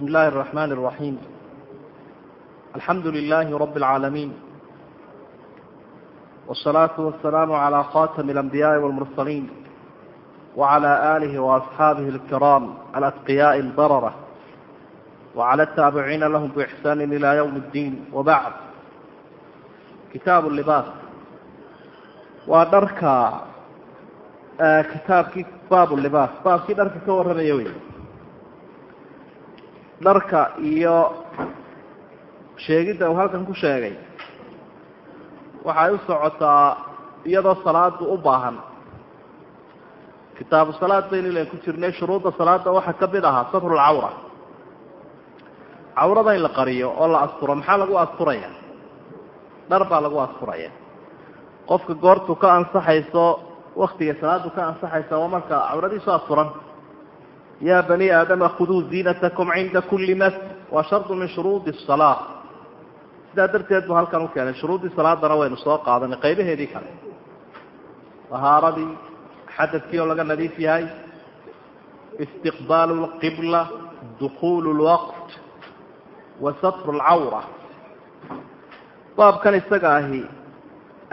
بسم الله الرحمن الرحيم الحمد لله رب العالمين والصلاة والسلام على خاتم الأنبياء والمرسلين وعلى آله وأصحابه الكرام الأتقياء البررة وعلى التابعين لهم بإحسان إلى يوم الدين وبعد كتاب اللباس ودرك kitaabkii baab libaas baabkii dharka ka warramaya wey dharka iyo sheegidda uu halkan ku sheegay waxay u socotaa iyadoo salaadu u baahan. Kitaabu salaad baynu ilan ku jirnay shuruudda salaada waxaa ka mid ahaa satrulcawra cawrada in la qariyo oo la asturo maxaa lagu asturaya? Dhar baa lagu asturaya. Qofka goortu ka ansaxayso waktiga salaadu ka ansaxaysa waa marka cawradiisu asturan yaa bani aadama khuduu ziinatakum cinda kuli masjid waa shardu min shuruudi salaa sidaa darteed buu halkan u keenay shuruuddii salaadana waynu soo qaadanay qaybaheedii kale tahaaradii xadadkii oo laga nadiif yahay istiqbaalu lqibla dukuulu lwaqt wa satru lcawra baabkan isaga ahi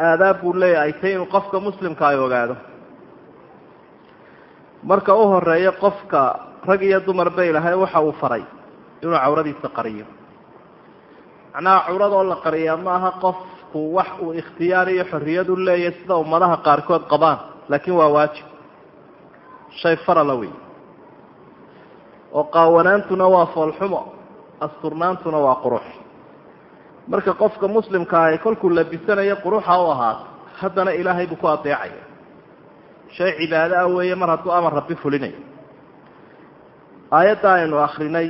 aadaab buu leeyahay tay inuu qofka muslimka ay ogaado marka u horeeyo qofka rag iyo dumar ba ilahay waxa uu faray inuu cawradiisa qariyo. Macnaha cawradoo la qariyaa ma aha qofku wax uu ikhtiyaar iyo xorriyad u leeyahay sida ummadaha qaarkood qabaan laakiin waa waajib. Shay farala wey oo qaawanaantuna waa foolxumo asturnaantuna waa qurux. Marka qofka muslimka ahi kolkuu labisanayo quruxa u ahaato haddana ilaahay buu ku adeecaya shay cibaado ah weeye mar hadduu amar rabbi fulinayo aayadda aynu akrinay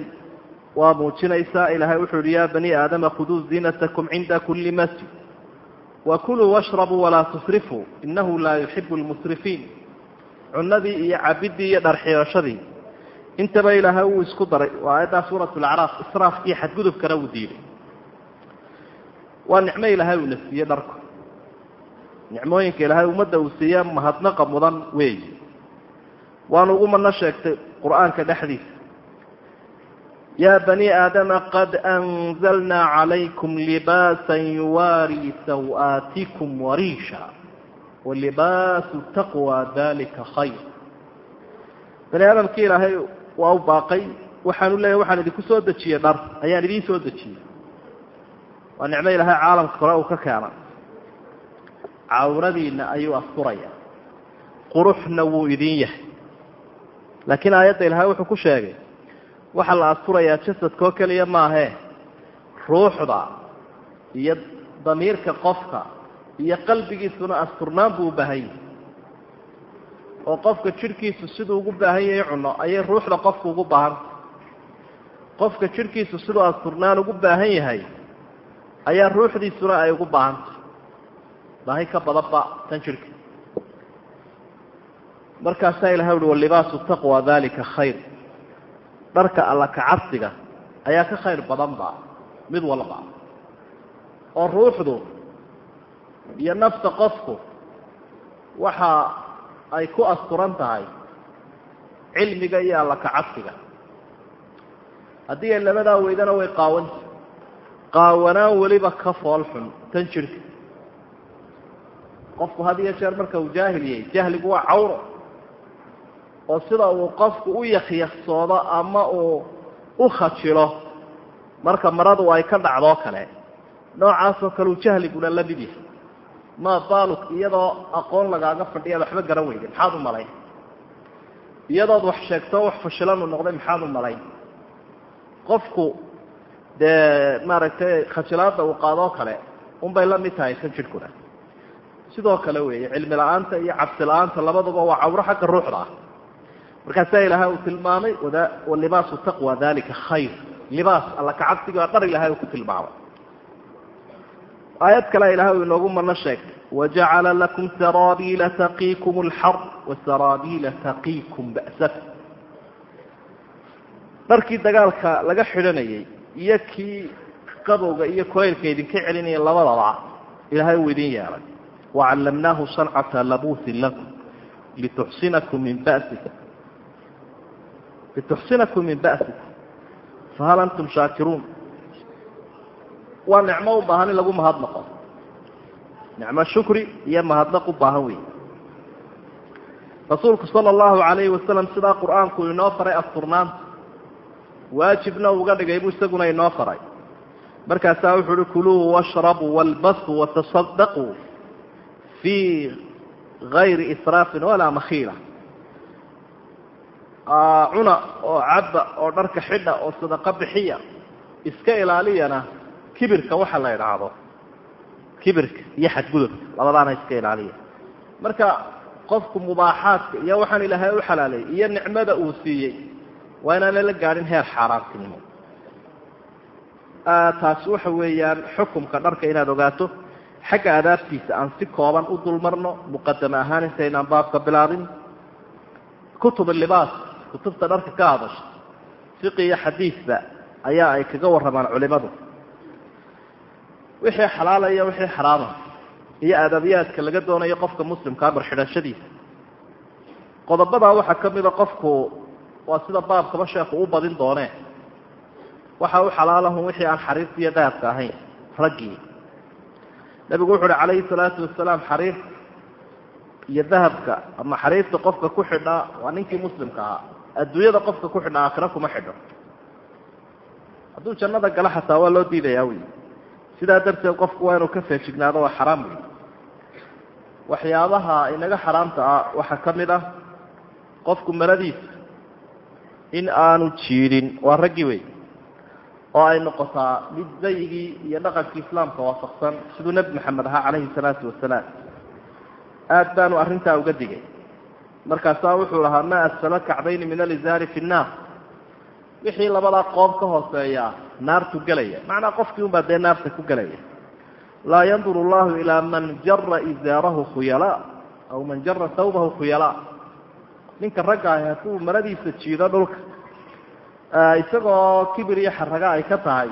waa muujinaysaa ilaahay wuxuu uhi yaa bani aadama khuduu ziinatakum cinda kuli masjid wakuluu washrabuu walaa tusrifuu inahu laa yuxibu lmusrifiin cunadii iyo cabidii iyo dharxirashadii intaba ilaahay wuu isku daray waa aayaddaa suurat lacraaf israafkii xadgudubkana wuu diiday. Waa nicmo ilaahay uuna siiyey dharku nicmooyinka ilaahay ummadda uu siiye mahadnaqa mudan weeyi waanu ugu madno sheegtay qur'aanka dhexdiisa. Yaa bani aadama qad anzalnaa calaykum libaasan yuwaarii saw-aatikum wariisha walibaasu taqwa dalika khayr. Bani aadamkii ilaahay waa u baaqay waxaanu leeyahy waxaan idinku soo dejiyey dhar ayaan idiin soo dejiyey. Waa nicmo ilaahay caalamka kore uu ka keena cawradiina ayuu asturaya quruxna wuu idin yahay. Laakiin aayadda ilaahay wuxuu ku sheegay waxaa la asturayaa jasadkoo keliya maahee ruuxda iyo damiirka qofka iyo qalbigiisuna asturnaan buu u baahan yahay. Oo qofka jidhkiisu siduu ugu baahan yahay cuno ayay ruuxda qofku ugu baahanta qofka jidhkiisu siduu asturnaan ugu baahan yahay ayaa ruuxdiisuna ay ugu baahantay baahi ka badanba tan jidhka markaasaa ilahay uhi walibaasu taqwa dalika khayr. Dharka alla kacabsiga ayaa ka khayr badanba mid walba. Oo ruuxdu iyo nafta qofku waxa ay ku asturan tahay cilmiga iyo alla kacabsiga haddii ay labadaa weydana way qaawanta qaawanaan weliba ka fool xun tan jidhka qofku had iyo jeer marka uu jaahil yahay jahligu waa cawro oo sida uu qofku u yakyaksoodo ama uu u khajilo marka maradu ay ka dhacdoo kale noocaasoo kale uu jahliguna la mid yahay maa baaluk iyadoo aqoon lagaaga fadhiyaad waxba garan weyday maxaad u malayn? Iyadood wax sheegtoo wax fashilan uu noqday maxaad u malayn? Qofku dee maaragtay khajilaada uu qaadoo kale unbay la mid tahay kan jidhkuna sidoo kale weeye cilmi la'aanta iyo cabsi la'aanta labaduba waa cawro xagga ruuxda ah. Markaasaa ilaahay uu tilmaamay walibaasu taqwa dalika khayr. Libaas alla kacabsiga dhar ilahay uu ku tilmaamay. Aayad kale ilahay uu inoogu mano sheegtay wajacala lakum saraabiila taqiikum alxar wasaraabiila taqiikum ba'sakum dharkii dagaalka laga xidhanayay iyo kii qabowga iyo kulaylka idinka celinaya labadaba ilaahay uu idin yeelay lakum lituxsinakum min basikum lituxsinakum min ba'sikum fahal antum shaakiruun waa nicmo u baahan in lagu mahadnaqo nicmo shukri iyo mahadnaq u baahan wey rasuulku sala allahu calayhi wasalam sidaa qur'aanku inoo faray asturnaanta waajibna uga dhigay buu isaguna inoo faray markaasaa wuxu uhi kuluu washrabuu walbasuu watasadaquu fii gayri israafin walaa makhiila cuna oo cabba oo dharka xidha oo sadaqo bixiya iska ilaaliyana kibirka waxa la idhaahdo kibirka iyo xadgudubka labadaana iska ilaaliya marka qofku mubaaxaadka iyo waxaan ilaahay u xalaaleeyey iyo nicmada uu siiyey waa inaana la gaadhin heer xaaraantinimo taasi waxa weeyaan xukumka dharka inaad ogaato xagga adaabtiisa aan si kooban u dulmarno muqadame ahaan intaynaan baabka bilaabin kutub libaas kutubta dharka ka hadasha fiqi iyo xadiidba ayaa ay kaga warramaan culimadu. Wixii xalaalaya wixii xaraama iyo adabiyaadka laga doonayo qofka muslimkaa barxidhashadiisa qodobadaa waxaa ka mida qofku waa sida baabkaba sheekhu u badin doonee. Waxa u xalaalahun wixii aan xariirta iyo dahabka ahayn raggii nabigu wuxu uhi calayhi salaatu wasalaam xariir iyo dahabka ama xariirta qofka ku xidhaa waa ninkii muslimka ahaa. Adduunyada qofka ku xidha aakhira kuma xidho. Hadduu jannada gala xataa waa loo diidayaa wey sidaa darteed qofku waa inuu ka feejignaado waa xaraam wey waxyaabaha inaga xaraamta ah waxaa ka mid ah qofku maradiisa in aanu jiidhin waa raggii wey oo ay noqotaa mid zayigii iyo dhaqankii islaamka waafaqsan siduu nebi maxamed ahaa calayhi salaatu wasalaam. Aad baanu arrintaa uga digay. Markaasaa wuxuu lahaa maa asfala kacbayni min alizaari fi nnaar wixii labadaa qoob ka hooseeyaa naartu gelaya. Macnaa qofkii unbaa dee naarta ku gelaya. Laa yanduru allahu ilaa man jara izaarahu khuyalaa aw man jara sawbahu khuyalaa ninka ragga ahi hadduu maradiisa jiido dhulka isagoo kibir iyo xaraga ay ka tahay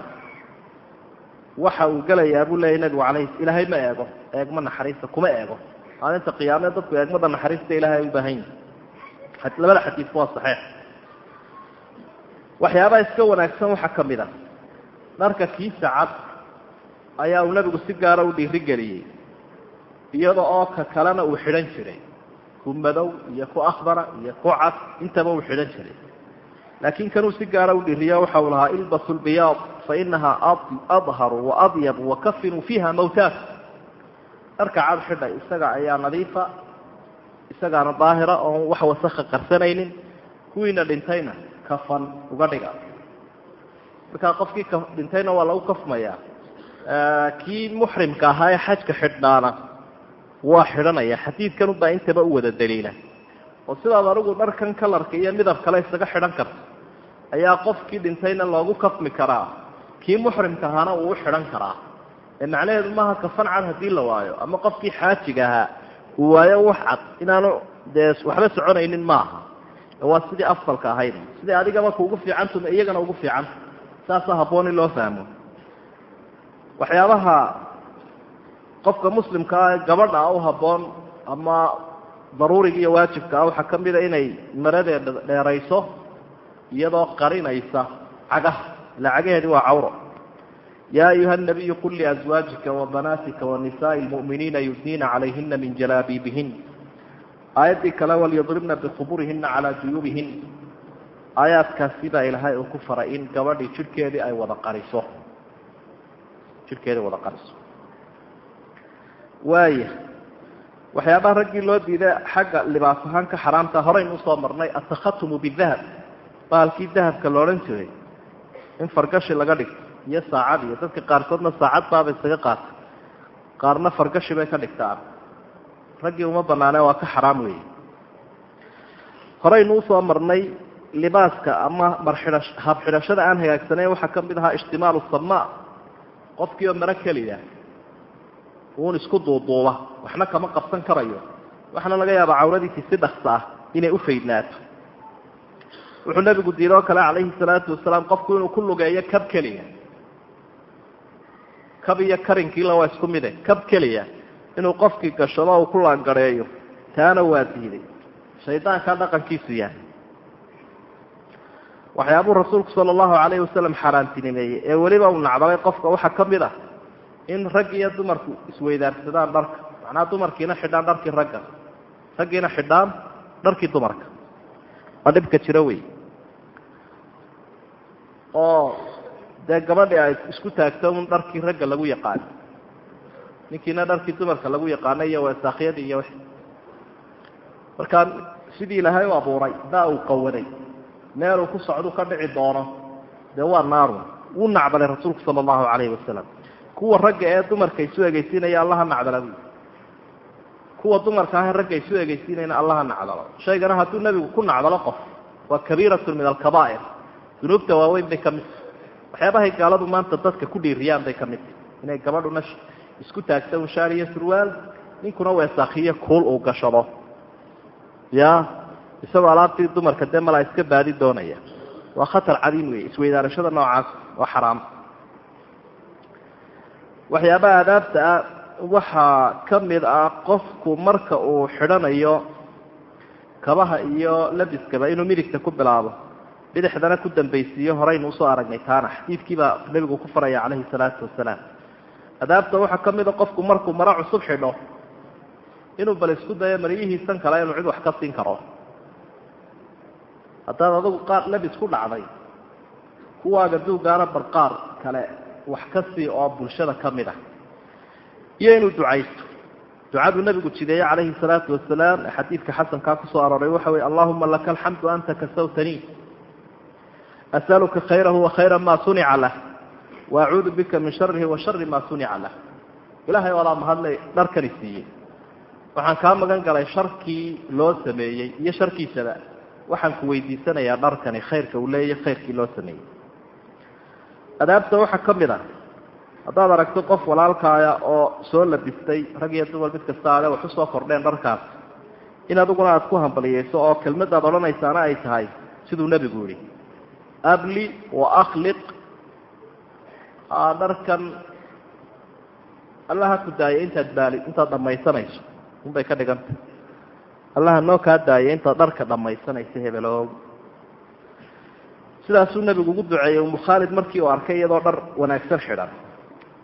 waxa uu gelayaa buu leeyay nabigu calayhi ilaahay ma eego eegma naxariista kuma eego. Maalinta qiyaamee dadku eegmada naxariista ilahay ay u baahan yihiin labada xadiisku waa saxiix. Waxyaabaha iska wanaagsan waxaa ka mid a dharka kiisa cad ayaa uu nabigu si gaara u dhiirigeliyey iyada oo ka kalena uu xidhan jiray. Ku madow iyo ku akbara iyo ku cad intaba uu xidhan jiray laakiin kanuu si gaara u dhiriyo waxa uu lahaa ilbasu lbiyaad fainahaa adharu waadyab wakafinuu fiiha mawtaat dharka cad xidha isaga ayaa nadiifa isagaana daahira oon wax wasakha qarsanaynin kuwiina dhintayna kafan uga dhiga. Markaa qofkii dhintayna waa lagu kafmayaa kii muxrimka ahaa ee xajka xidhnaana waa xidhanaya xadiidkan ubaa intaba u wada daliila oo sidaad adigu dharkan kalarka iyo midab kale isaga xidhan karto ayaa qofkii dhintayna loogu kafmi karaa. Kii muxrimka ahaana uu u xidhan karaa. Ee macnaheedu maaha kafan cad haddii la waayo ama qofkii xaajiga ahaa uu waayo wax cad inaanu dee waxba soconaynin maaha. Waa sidii afalka ahayd sidii adigaba kuugu fiicantuma iyagana ugu fiicanta saasaa habboon in loo fahmo. Waxyaabaha qofka muslimka ah gabadha u habboon ama daruuriga iyo waajibka ah waxaa ka mida inay maradeeda dheerayso iyadoo qarinaysa cagaha. Ila cagaheedi waa cawro. Yaa ayuha nabiyu qul liazwaajika wabanaatika wanisaai lmu'miniina yudniina calayhina min jalaabiibihin. Aayaddii kale walyadribna bikhuburihina calaa juyuubihin. Aayaadkaasi baa ilaahay uu ku faray in gabadhii jidhkeedii ay wada qariso. Jidhkeedii wada qariso. Waaya waxyaabaha raggii loo diiday xagga libaas ahaan ka xaraamta horeyn u soo marnay atakhatumu bidahab baalkii dahabka la odhan jiray in fargashi laga dhigto iyo saacad iyo dadka qaarkoodna saacad baaba isaga qaata qaarna fargashi bay ka dhigtaan raggii uma banaane waa ka xaraam weeye. Horeynu u soo marnay libaaska ama marxidha habxidhashada aan hagaagsanayn waxaa ka mid ahaa ijtimaalu samaa qofkii oo maro keliya uun isku duuduuba waxna kama qabsan karayo. Waxaana laga yaabaa cawradiisii si dhaksa ah inay u faydnaato wuxuu nabigu diiday oo kale calayhi salaatu wasalaam qofku inuu ku lugeeyo kab keliya. Kab iyo karinkiila waa isku mide. Kab keliya inuu qofkii gashado uu ku laangareeyo taana waa diiday. Shaydaankaa dhaqankiisu yahay. Waxyaabuu rasuulku sala allahu calayhi wasalam xaaraantinimeeyey ee weliba uu nacdalay qofka waxaa ka mid ah in rag iyo dumarku isweydaarsadaan dharka. Macnaha dumarkiina xidhaan dharkii ragga. Raggiina xidhaan dharkii dumarka. Waa dhibka jiro wey. Oo dee gabadhii ay isku taagto un dharkii ragga lagu yaqaano ninkiina dharkii dumarka lagu yaqaano iyo weesaakyadii iyo markaa sidii ilaahay u abuuray daa uu qawaday meeluu ku socdu ka dhici doono. Dee waa naarun wuu nacdalay rasuulku sala allahu calayhi wasalam kuwa ragga ee dumarka isu egeysiinaya allaha nacdala kuwa dumarka ah ragga isu egeysiinayna allaha nacdalo. Shaygana hadduu nebigu ku nacdalo qof waa kabiiratun min alkabaa'ir. Dunuubta waaweyn bay ka mid waxyaabahay gaaladu maanta dadka ku dhiiriyaan bay ka mid inay gabadhuna isku taagta un shaar iyo surwaal ninkuna weesaakiyo kuul uu gashado. Ya isagoo alaabtii dumarka dee malaa iska baadi doonaya? Waa khatar cadiim wey isweydaarashada noocaas waa xaraam waxyaabaha adaabta ah waxaa ka mid ah qofku marka uu xidhanayo kabaha iyo labiskaba inuu midigta ku bilaabo. Bidixdana ku dambaysiiyo horaynu u soo aragnay taana xadiidkii baa nebigu ku faraya calayhi salaatu wasalaam. Adaabta waxaa ka mid a qofku markuu maro cusub xidho inuu bal isku dayo maryihiisan kale inuu cid wax ka siin karo. Haddaad adugu qaar labis ku dhacday kuwaaga duugaana barqaar kale wax ka sii oo bulshada ka mid ah. Iyo inuu ducaysto. Ducaduu nabigu jideeye calayhi salaatu wasalaam xadiidka xasankaa ku soo arooray waxa weye allahuma laka alxamdu anta kasawtanii asaluka khayrahu wa khayra ma sunica lah wa acuudu bika min sharihi wa shari ma sunica lah. Ilahay walaa mahadlay dharkani siiyey. Waxaan kaa magan galay sharkii loo sameeyey iyo sharkiisaba. Waxaan ku weydiisanayaa dharkani khayrka uu leeyahy khayrkii loo sameeyey adaabta waxaa ka mid a haddaad aragto qof walaalkaaya oo soo labistay rag iyo dumar mid kasta ale wax u soo kordheen dharkaas in adiguna aada ku hambaliyeyso oo kelmadaad odhanaysaana ay tahay siduu nebigu yihi abli wa akhliq. Dharkan allaha ku daayay intaad baali intaad dhamaysanayso unbay ka dhiganta allaha noo kaa daayay intaad dharka dhamaysanayso hebeloog sidaasuu nebigu ugu duceeyey umu khaalid markii uu arkay iyadoo dhar wanaagsan xidhan.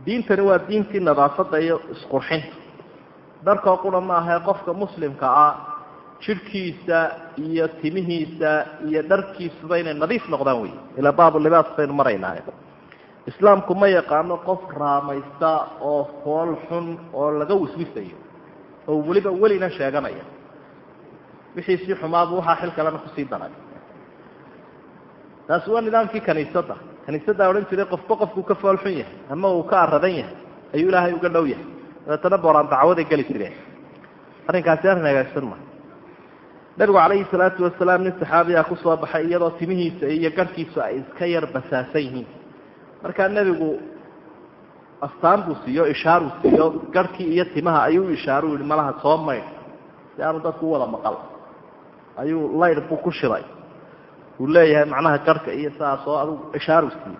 Diintani waa diintii nadaafadda iyo isqurxinta. Dharkoo qura ma ahae qofka muslimka ah jidhkiisa iyo timihiisa iyo dharkiisuba inay nadiif noqdaan wey ilaa baabu libaas baynu maraynaa islaamku ma yaqaano qof raamaysta oo fool xun oo laga wiswisayo oo weliba welina sheeganaya wixiisii xumaadu waxaa xil kalena ku sii daray taasi waa nidaamkii kaniisadda kaniisaddaa odhan jiray qofba qofkuu ka fool xun yahay ama uu ka aradan yahay. Ayuu ilaahay uga dhow yahay. Dabeetana booraan dacwaday geli jireen. Arrinkaasi arrin hagaagsan ma. Nabigu calayhi salaatu wasalaam nin saxaabiyaa ku soo baxay iyadoo timihiisa iyo garhkiisu ay iska yar basaasan yihiin. Markaa nebigu astaan buu siiyo ishaaruu siiyo garhkii iyo timaha ayuu ishaaru yihi malaha soo maydh si aanu dadku u wada maqal? Ayuu layr buu ku shiday uu leeyahay macnaha garhka iyo saas oo adugu ishaaru siiyey.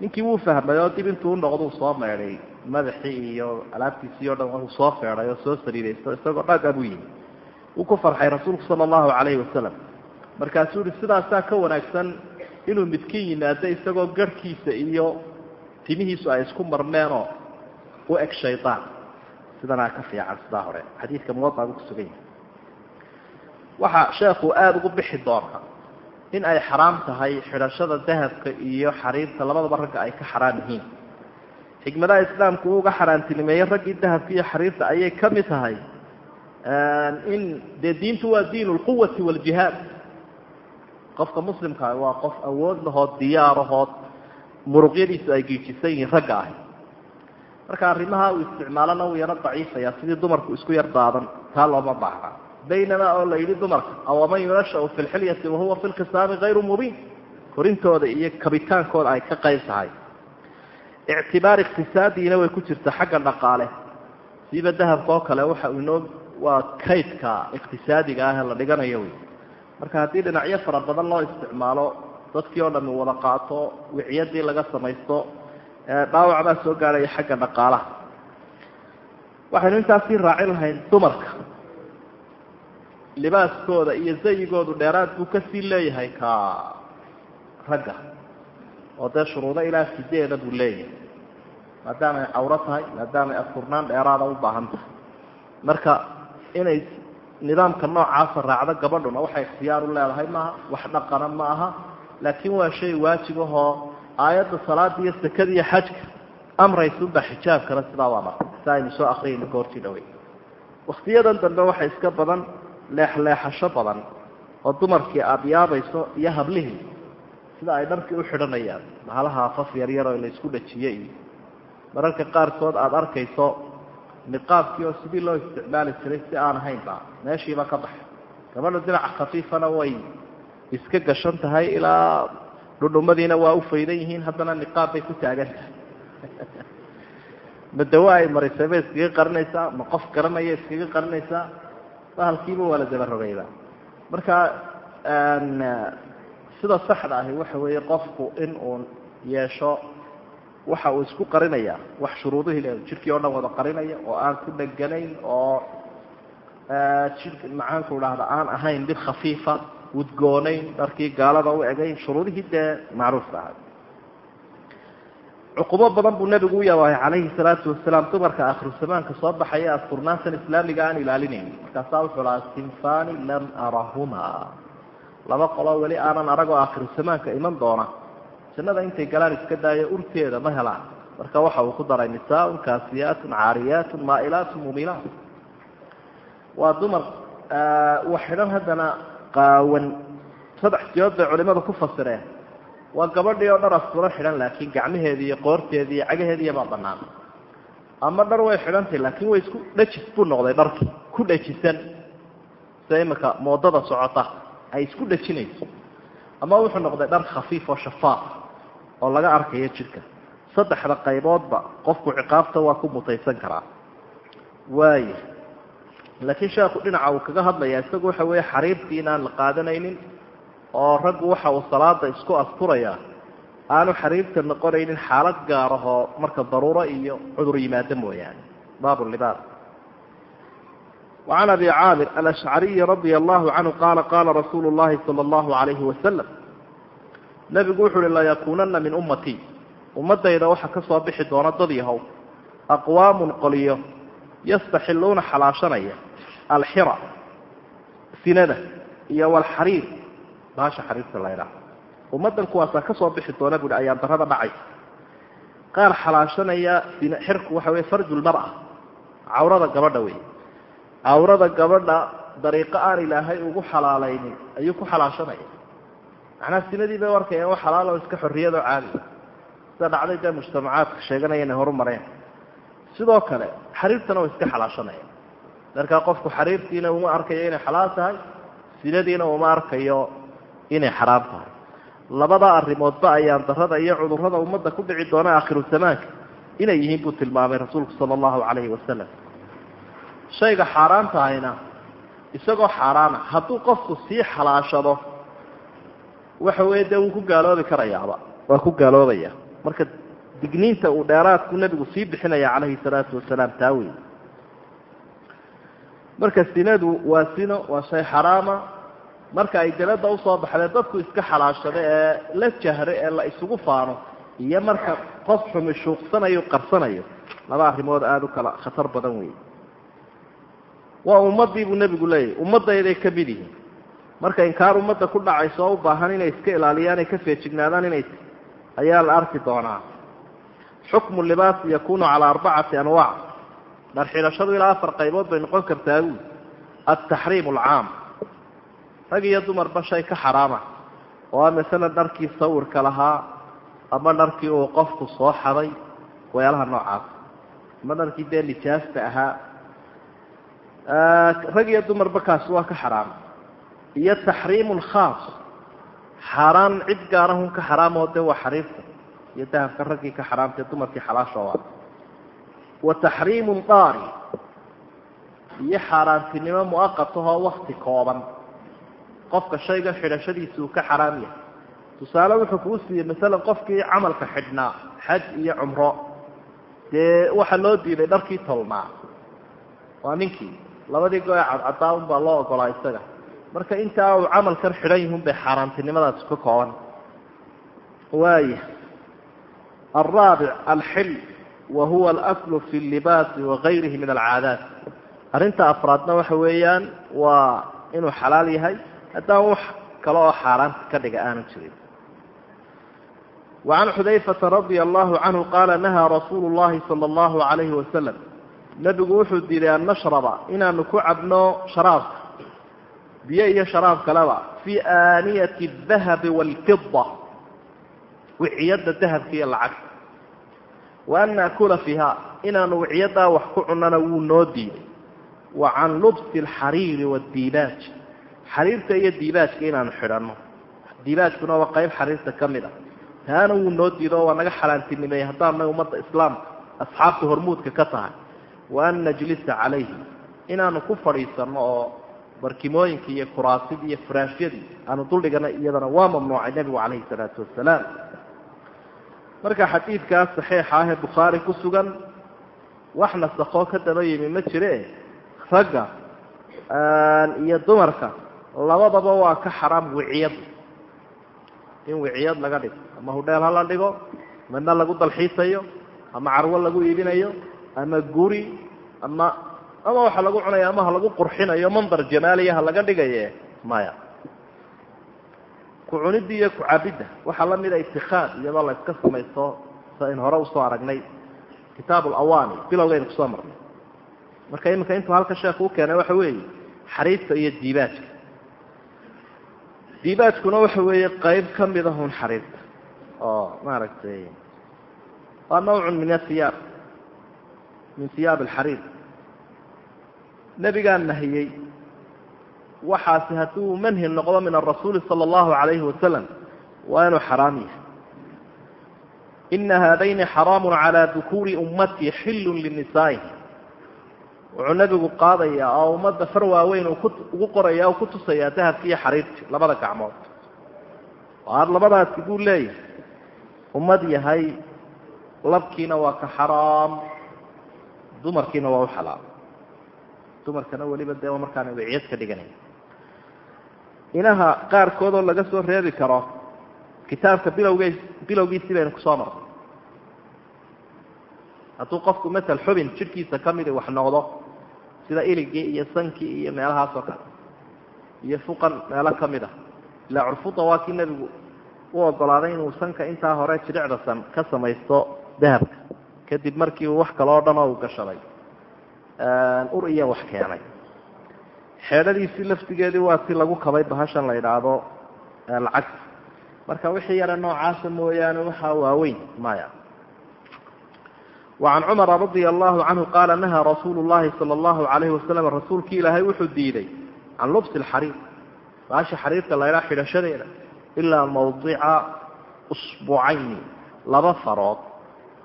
Ninkii wuu fahmay oo dib intuu unoqduu soo meydhay madaxii iyo alaabtiisii o dhan uu soo feeday oo soo sariiraysto isagoo dhaga buu yimi wuu ku farxay rasuulku sala allahu calayhi wasalam markaasuu yihi sidaasaa ka wanaagsan inuu midkiin yimaado isagoo garhkiisa iyo timihiisu ay isku marmeenoo u eg shaydaan sidanaa ka fiican sidaa hore. Xadiidka muwadaa buu kusugan yahay. Waxaa sheekhu aada ugu bixi doonaa in ay xaraam tahay xidhashada dahabka iyo xariirta labadaba ragga ay ka xaraam yihiin. Xikmadaha islaamku uu uga raggii dahabka iyo xariirta ayay ka mid tahay in dee diintu waa diin lquwati waljihaad qofka muslimkaa waa qof awood lahood diyaarahood muruqyadiisu ay giijisan yihiin ragga ahi. Marka arrimaha uu isticmaalona uu yaro daciifaya sidii dumarku isku yar daadan taa looma baahna baynamaa oo la yidhi dumarka awaman yunashau fi lxilyati wahuwa fi lkhisaami hayru mubiin korintooda iyo kabitaankooda ay ka qayb tahay ictibaar iqtisaadiina way ku jirta xagga dhaqaale siiba dahabka oo kale waxa inoo waa kaydka iqtisaadiga ah ee la dhiganayo wey marka haddii dhinacyo fara badan loo isticmaalo dadkii oo dhami wada qaato wiciyadii laga samaysto dhaawac baa soo gaadhaya xagga dhaqaalaha waxaynu intaasii raacin lahayn dumarka libaaskooda iyo zayigoodu dheeraad buu ka sii leeyahay ka ragga. Oo dee shuruudo ilaa sideeda buu leeyahay. Maadaamay cawro tahay maadaamay afkurnaan dheeraada u baahan tahay. Marka inay nidaamka noocaasa raacdo gabadhuna waxay ikhtiyaar u leedahay maaha wax dhaqana ma aha laakiin waa shay waajib ahoo aayadda salaada iyo sekada iyo xajka amraysunba xijaabkana sidaa waa aynu soo akriyayno goortii dhawey waktiyadan dambe waxay iska badan leexleexasho badan oo dumarkii aada yaabayso iyo hablihii sida ay dharkii u xidhanayaan. Bahalaha faf yaryar oo la isku dhajiye iyo mararka qaarkood aada arkayso niqaabkii oo sidii loo isticmaali jiray si aan ahaynba meeshiiba ka baxay gabadha dinaca khafiifana way iska gashan tahay ilaa dhudhumadiina waa u faydan yihiin haddana niqaab bay ku taagan tahay. Ma dawo ay marisay bay iskaga qarinaysaa? Ma qof garanaya iskaga qarinaysaa bahalkiiba waa la daba rogayda marka sida saxda ahi waxa weeye qofku in uu yeesho waxa uu isku qarinaya wax shuruudihii le jidhkii oo dhan wada qarinaya oo aan ku dheganayn oo jidh maxaanku dhahda aan ahayn mid khafiifa udgoonayn dharkii gaalada u egayn shuruudihii dee macruufka ahay cuqubo badan buu nebigu u yabaahay calayhi salaatu wasalaam dumarka akhiru zamaanka soo baxaya asturnaantan islaamiga aan ilaalinayn. Markaasaa wuxuu lahaa sinfani lam arahumaa laba qoloo weli aanan aragoo akhiru zamaanka iman doona. Jannada intay galaan iska daayo urteeda ma helaan. Marka waxa uu ku daray nisaaun kaasiyaatun caariyaatun maa'ilaatun mumilaat. Waa dumar wax xidhan haddana qaawan. Saddex siyood bay culimadu ku fasireen waa gabadhii oo dhar asturo xidhan laakiin gacmaheedii iyo qoorteedii iyo cagaheediiyabaa banaan ama dhar way xidhantahy laakiin way isku dhajis buu noqday dharkii. Ku dhajisan sida imika moodada socota ay isku dhajinayso ama wuxuu noqday dhar khafiif oo shafaaf oo laga arkayo jidhka saddexda qayboodba qofku ciqaabta waa ku mutaysan karaa. Waaya laakiin sheekhu dhinaca uu kaga hadlaya isagu waxa weeye xariirtii inaan la qaadanaynin oo raggu waxa uu salaada isku asturaya aanu xariirta noqonaynin xaalad gaar ahoo marka daruuro iyo cudur yimaado mooyaane. Baab libaas wacan abi caamir alashcariyi radia allahu canhu qaala qaala rasuulu llahi sala allahu calayhi wasalam nebigu wuxu uhi layakuunanna min ummatii ummaddayda waxaa ka soo bixi doona dad yahow aqwaamun qoliyo yastaxiluuna xalaashanaya alxira sinada iyo baasha xariirta la ydhaha ummaddan kuwaasaa ka soo bixi doona buhi ayaan darada dhacay. Qaar xalaashanaya xirku waxa wey farju lmar'a cawrada gabadha wey cawrada gabadha dariiqo aan ilaahay ugu xalaalaynin ayuu ku xalaashanaya. Macnaha sinadii bay arkayaan wa xalaalo iska xorriyadoo caadiga sida dhacday dee mujtamacaadka sheeganaya inay horu sidoo kale xariirtana waa iska xalaashanaya markaa qofku xariirtiina uma arkayo inay xalaal tahay sinadiina uma arkayo inay xaraam tahay. Labada arrimoodba ayaan darada iyo cudurrada ummadda ku dhici doona aakhiru zamaanka. Inay yihiin buu tilmaamay rasuulku sala allahu calayhi wasalam shayga xaaraan tahayna isagoo xaaraana hadduu qofku sii xalaashado waxa weeye dee wuu ku gaaloobi karayaaba. Waa ku gaaloobaya marka digniinta uu dheeraadku nebigu sii bixinaya calayhi salaatu wasalaam taa wey marka sinadu waa sino waa shay xaraama marka ay dabadda u soo baxdee dadku iska xalaashada ee la jahre ee la isugu faano iyo marka qof xumi shuuqsanayo qarsanayo laba arrimood aada u kala khatar badan wey waa ummaddii buu nebigu leeyahy ummaddayday ka mid yihiin. Marka inkaar ummadda ku dhacayso oo u baahan inay iska ilaaliyaan ay ka feejignaadaan inay ayaa la arki doonaa. Xukmu libaas yakunu calaa arbacati anwaac. Dhar xidhashadu ilaa afar qaybood bay noqon kartaa buuli altaxriim alcaam rag iyo dumarba shay ka xaraama. Oo masalan dharkii sawirka lahaa ama dharkii uu qofku soo xaday weelaha noocaas. Ama dharkii dee nijaasta ahaa. Rag iyo dumarba kaasi waa ka xaraama. Iyo taxriimun khaas. Xaaraan cid gaarahun ka xaraamaho dee waa xariirta. Iyo dahabka raggii ka xaraamtae dumarkii xalaashooa wa taxriimun daari iyo xaaraantinimo muaqatahoo wakti kooban qofka shaygan xidhashadiisa uu ka xaraam yahay. Tusaale wuxuu kuu siiyey masalan qofkii camalka xidhnaa xaj iyo cumro. Dee waxaa loo diiday dharkii tolnaa. Waa ninkii. Labadii go-e cadcadaa un baa loo ogolaa isaga. Marka intaa uu camalkan xidhan yihun bay xaaraantinimadaasi ka kooban. Waaya alraabic alxil wa huwa alaslu fi llibaasi wagayrihi min alcaadaat. Arrinta afraadna waxa weeyaan waa inuu xalaal yahay haddaan wax kale oo xaaraanta ka dhiga aanu jirin. wacan xudayfata radia allahu canhu qaala nahaa rasuulu llahi sala allahu calayhi wasalam nebigu wuxuu diiday an nashraba inaanu ku cabno sharaabka biyo iyo sharaab kaleba fii aaniyati adahabi waalfida wiciyadda dahabka iyo lacagta wa an naakula fiiha inaanu wiciyaddaa wax ku cunana wuu noo diiday wa can lubsi alxariiri waadiibaaj xariirta iyo diibaajka inaanu xidhanno. Diibaajkuna waa qayb xariirta ka mid a. Taana wuu noo diido waa naga xalaantinimeeyey haddaanna ummadda islaamka asxaabta hormuudka ka tahay. Wa an najlisa calayhi inaanu ku fadhiisanno oo barkimooyinka iyo kuraasidii iyo furaashyadii aanu duldhigana iyadana waa mamnuucay nebigu calayhi salaatu wasalaam marka xadiidkaas saxiixa ah ee bukhaari ku sugan wax nasakoo ka daba yimi ma jire? Ragga iyo dumarka labadaba waa ka xaraam wiciyadu in wiciyad laga dhigo ama hudheel ha la dhigo midna lagu dalxiisayo ama carwo lagu iibinayo ama guri ama ama waxa lagu cunayo ama ha lagu qurxinayo mandar jamaaliya ha laga dhigaye maya. Ku cunidda iyo ku cabidda waxaa la mida itikaad iyadoo la iska samaysto sain hore u soo aragnay. Kitaab alawaani bilowgaynu ku soo marnay. Marka iminka intuu halka sheekhu u keenay waxa weeye xariirta iyo diibaajka diibaajkuna waxa weeye qayb ka mid ahun xariirta oo maaragtay waa nawcun min athiyaab min hiyaab alxariir nebigaa nahiyey waxaasi hadduu manhi noqdo min arasuuli sala allahu calayhi wasalam waa inuu xaraam yahay. Ina haadayni xaraamun calaa dukuuri ummatii xillun linisaa'ihi wuxuu nebigu qaadayaa oo ummadda far waaweyn uu ugu qoraya oo ku tusayaa dahabki iyo xariirti labada gacmood. Ar labadaasi buu leeyahay. Ummad yahay labkiina waa ka xaraam dumarkiina waa u xalaal. Dumarkana weliba dee markaana wiciyad ka dhiganay. Inaha qaarkood oo laga soo reebi karo kitaabka bilowge bilowgiisii baynu ku soo marnay. Hadduu qofku masel xubin jidhkiisa ka midi wax noqdo sida iligii iyo sankii iyo meelahaas oo kale. Iyo fuqan meelo ka mid ah. Ilaa curfuda waa kii nebigu u ogolaaday inuu sanka intaa hore jidhicda ka samaysto dahabka. Kadib markii uu wax kale oo dhan oo uu gashaday ur iyo wax keenay. Xeedhadiisii laftigeedii waa si lagu kabay bahashan la idhaahdo lacagta marka wixii yare noocaasa mooyaane waxaa waaweyn maya wacan cumara radia allahu canhu qaala nahaa rasuulu llahi sala allahu calayhi wasalam rasuulkii ilaahay wuxuu diiday can lubsi alxariir baasha xariirta la ydhaha xidhashadeeda ilaa mawdica usbucayni laba farood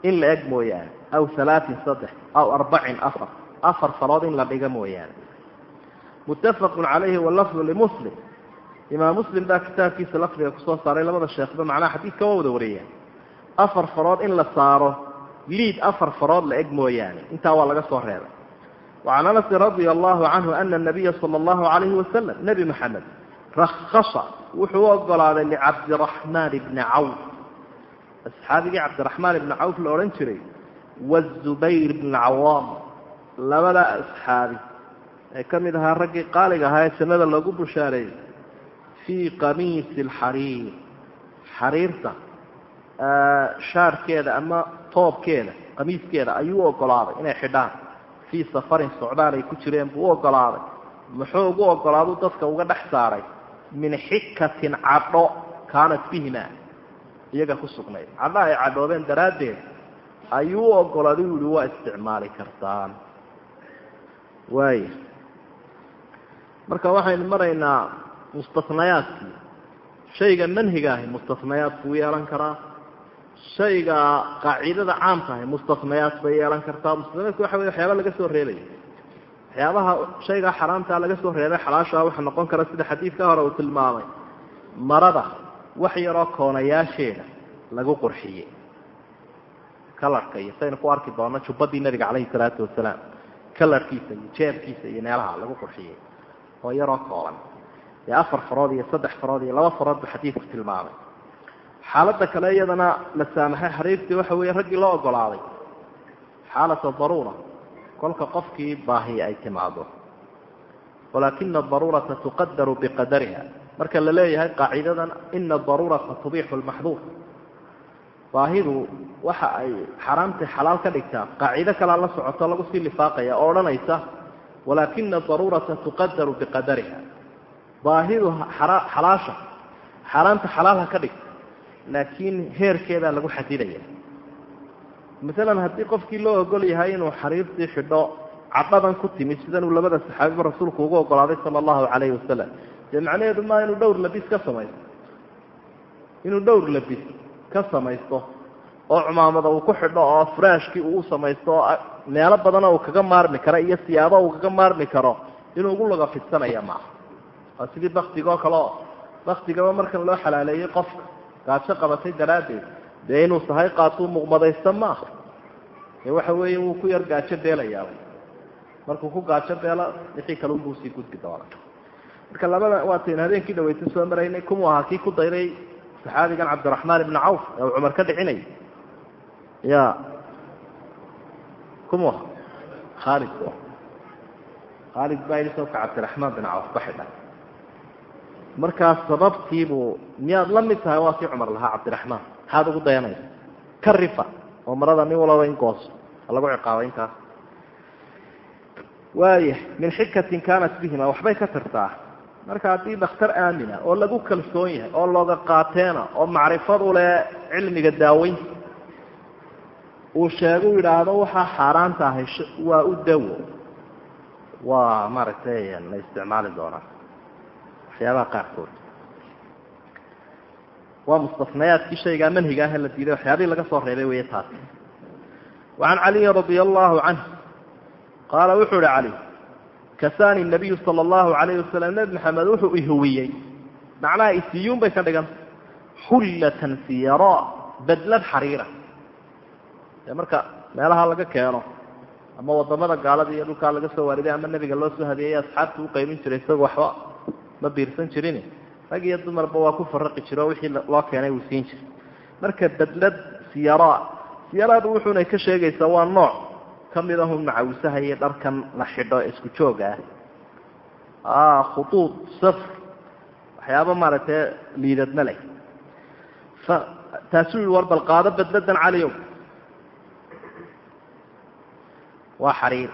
in la eg mooyaane aw halaatin saddex aw arbacin afar afar farood in la dhiga mooyaane muttafaqun calayhi walafdu limuslim imaam muslim baa kitaabkiisa lafdiga ku soo saaray labada sheekhba macnaha xadiidka waa wada wariyeen afar farood in la saaro liid afar farood la eg mooyaane. Intaa waa laga soo reebay. Wacan anasin radia allahu canhu ana nabiya sala allahu calayhi wasalam nebi maxamed rakhasa wuxuu u ogolaaday licabdiraxmaan ibni cawf. Asxaabigii cabdiraxmaan ibni cawf la odhan jiray wazubayr ibni cawaam. Labada asxaabi ee ka mid ahaa raggii qaaliga ahaa ee jannada loogu bushaareeyey fii qamiisi alxariir xariirta shaarkeeda ama toobkeeda qamiiskeeda ayuu u ogolaaday inay xidhaan fii safarin socdaal ay ku jireen buu u ogolaaday muxuu ugu ogolaadu dadka uga dhex saaray min xikatin cadho kaanat bihima iyaga ku sugnayd cadho ay cadhoobeen daraaddeed ayuu u ogolaaday u yihi waa isticmaali kartaan waaya marka waxaynu maraynaa mustasnayaadkii shayga manhiga ahi mustasnayaad buu yeelan karaa shayga qaacidada caamka ahi mustasnayaad bay yeelan kartaa. Mustasnayaadku waxa wey waxyaaba laga soo reebaya waxyaabaha shaygaa xaraamtaa laga soo reebay xalaashaa waxa noqon kara sida xadiidka hore uu tilmaamay. Marada wax yaroo koonayaasheeda lagu qurxiyey. Kalarka iyo saynu ku arki doono jubbadii nabiga calayhi salaatu wasalaam. Kalarkiisa iyo jeebkiisa iyo meelaha lagu qurxiyey oo yaroo kooban dee afar farood iyo saddex farood iyo laba farood buu xadiidku tilmaamay xaaladda kale iyadana la saamaxay xariirtii waxa weeye raggii loo ogolaaday xaalata daruura kolka qofkii baahi ay timaado walaakina adaruurata tuqadaru biqadariha. Marka la leeyahay qaacidadan ina adaruurata tubixu lmaxduur baahidu waxa ay xaraamtay xalaal ka dhigtaa. Qaacido kalea la socoto lagu sii lifaaqaya oo odhanaysa walaakina adaruurata tuqadaru biqadariha. Baahidu xalaasha xaaraamta xalaal ha ka dhigta laakiin heerkeedaa lagu xadidaya. Masalan haddii qofkii loo ogol yahay inuu xariirtii xidho cadhadan ku timi sidan uu labada saxaabiba rasuulku ugu ogolaaday sala allahu calayhi wasalam dee macnaheedu maa inuu dhowr labis ka samaysto. Inuu dhowr labis ka samaysto oo cumaamada uu ku xidho oo furaashkii uu u samaysto oo meelo badana uu kaga maarmi karo iyo siyaabo uu kaga maarmi karo inuu ugu laga fidsanaya maaha. Waa sidii baktiga oo kale oo baktigaba markan loo xalaaleeyey qofka gaajo qabatay daraaddeed. Dee inuu sahay qaatuu muqmadaysta maaha ee waxa weeye wuu ku yar gaajo beelayaa markuu ku gaajo beelo wixii kale unbuu sii gudbi doona marka labada waataynu habeenkii dhaweyta soo maraynay kumuu ahaa kii ku dayray saxaabigan cabdiraxmaan ibni cawf ee uu cumar ka dhicinay ya kumuu ahaa khaalid khaalid baa yidhi sawka cabdiraxmaan bin cawf ka xidha markaas sababtiibuu miyaad la mid tahay waa kii cumar lahaa cabdiraxmaan maxaad ugu dayanaysa ka rifa oo marada nin walaba in gooso lagu ciqaabay intaas waaya min xikatin kaanat bihima waxbay ka tartaa marka haddii dhakhtar aamina oo lagu kalsoon yahay oo looga qaateena oo macrifad u leh cilmiga daaweynta uu sheegu yidhaahdo waxaa xaaraanta ahay waa u dawo. Waa maaragtay la isticmaali doonaa waxyaabaha qaarkood. Waa mustafnayaadkii shaygaa manhiga ah la diiday waxyaabihii laga soo reebay weeye taasi wacan caliyin radia allahu canh qaala wuxuu ihi cali kasaani nabiyu sala allahu calayhi wasalam nebi maxamed wuxuu ihuwiyey macnaha isiyuun bay ka dhiganta xullatan siyara badlad xariira. Dee marka meelaha laga keeno ama waddamada gaalada iyo dhulkaa laga soo waariday ama nebiga loo soo hadeeyey asxaabta u qaybin jiray isaga waxba ma biirsan jirin. Rag iyo dumarba waa ku faraqi jiro wixii loo keenay uu siin jiray. Marka badlad siyara siyaraadu wuxuunay ka sheegaysaa waa nooc ka mid ahu macawisaha iyo dharkan la xidho isku jooga. Ah khuuud safr. Waxyaaba maaragtay liidadna leh. Taasuu yihi war bal qaado badladan caliyow waa xariir.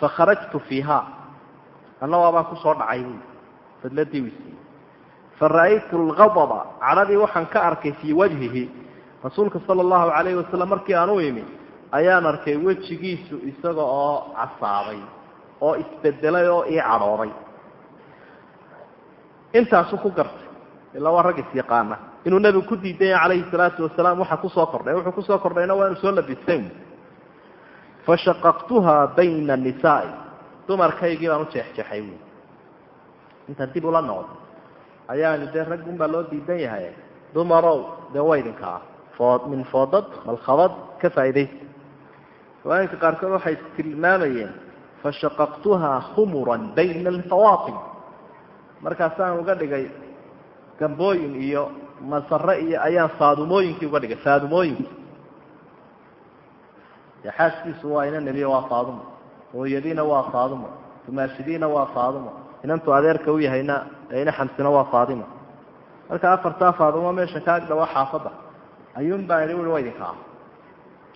Fakharajtu fiiha anna waabaan ku soo dhacay buui badladii wisiiyey fara'aytu algadaba cadhadii waxaan ka arkay fii wajhihi. Rasuulka sala allahu calayhi wasalam markii aan u imi ayaan arkay wejigiisu isaga oo casaabay oo isbedelay oo ii cadhooday. Intaasu ku gartay ilaa waa rag isyaqaana. Inuu nebigu ku diidanya calayhi salaatu wasalaam waxa ku soo kordhay wuxuu ku soo kordhayna waa inu soo labisay. Fashaqaqtuha bayna nisaai. Dumarkaygii baan u jeexjeexay. wy intaan dib ula noqdo ayaani dee raggun baa loo diidan yahay. Dumarow dee waa idinkaa food min foodad malkhabad ka faa'iidaysa riwaayinka qaarkood waxay tilmaamayeen fashaqaqtuha khumuran bayna alfawaatim markaasaan uga dhigay gambooyin iyo masare iyo ayaan faadumooyinkii uga dhigay faadumooyinkii dee xaaskiisu waa ina nebiyo waa faadumo hooyadiina waa faadumo dumaashidiina waa faadumo inantu adeerka u yahayna ina xamsina waa faadimo marka afartaa faadumo meesha ka agdhawa xaafadda ayuun baa idhi ui waa idinkaa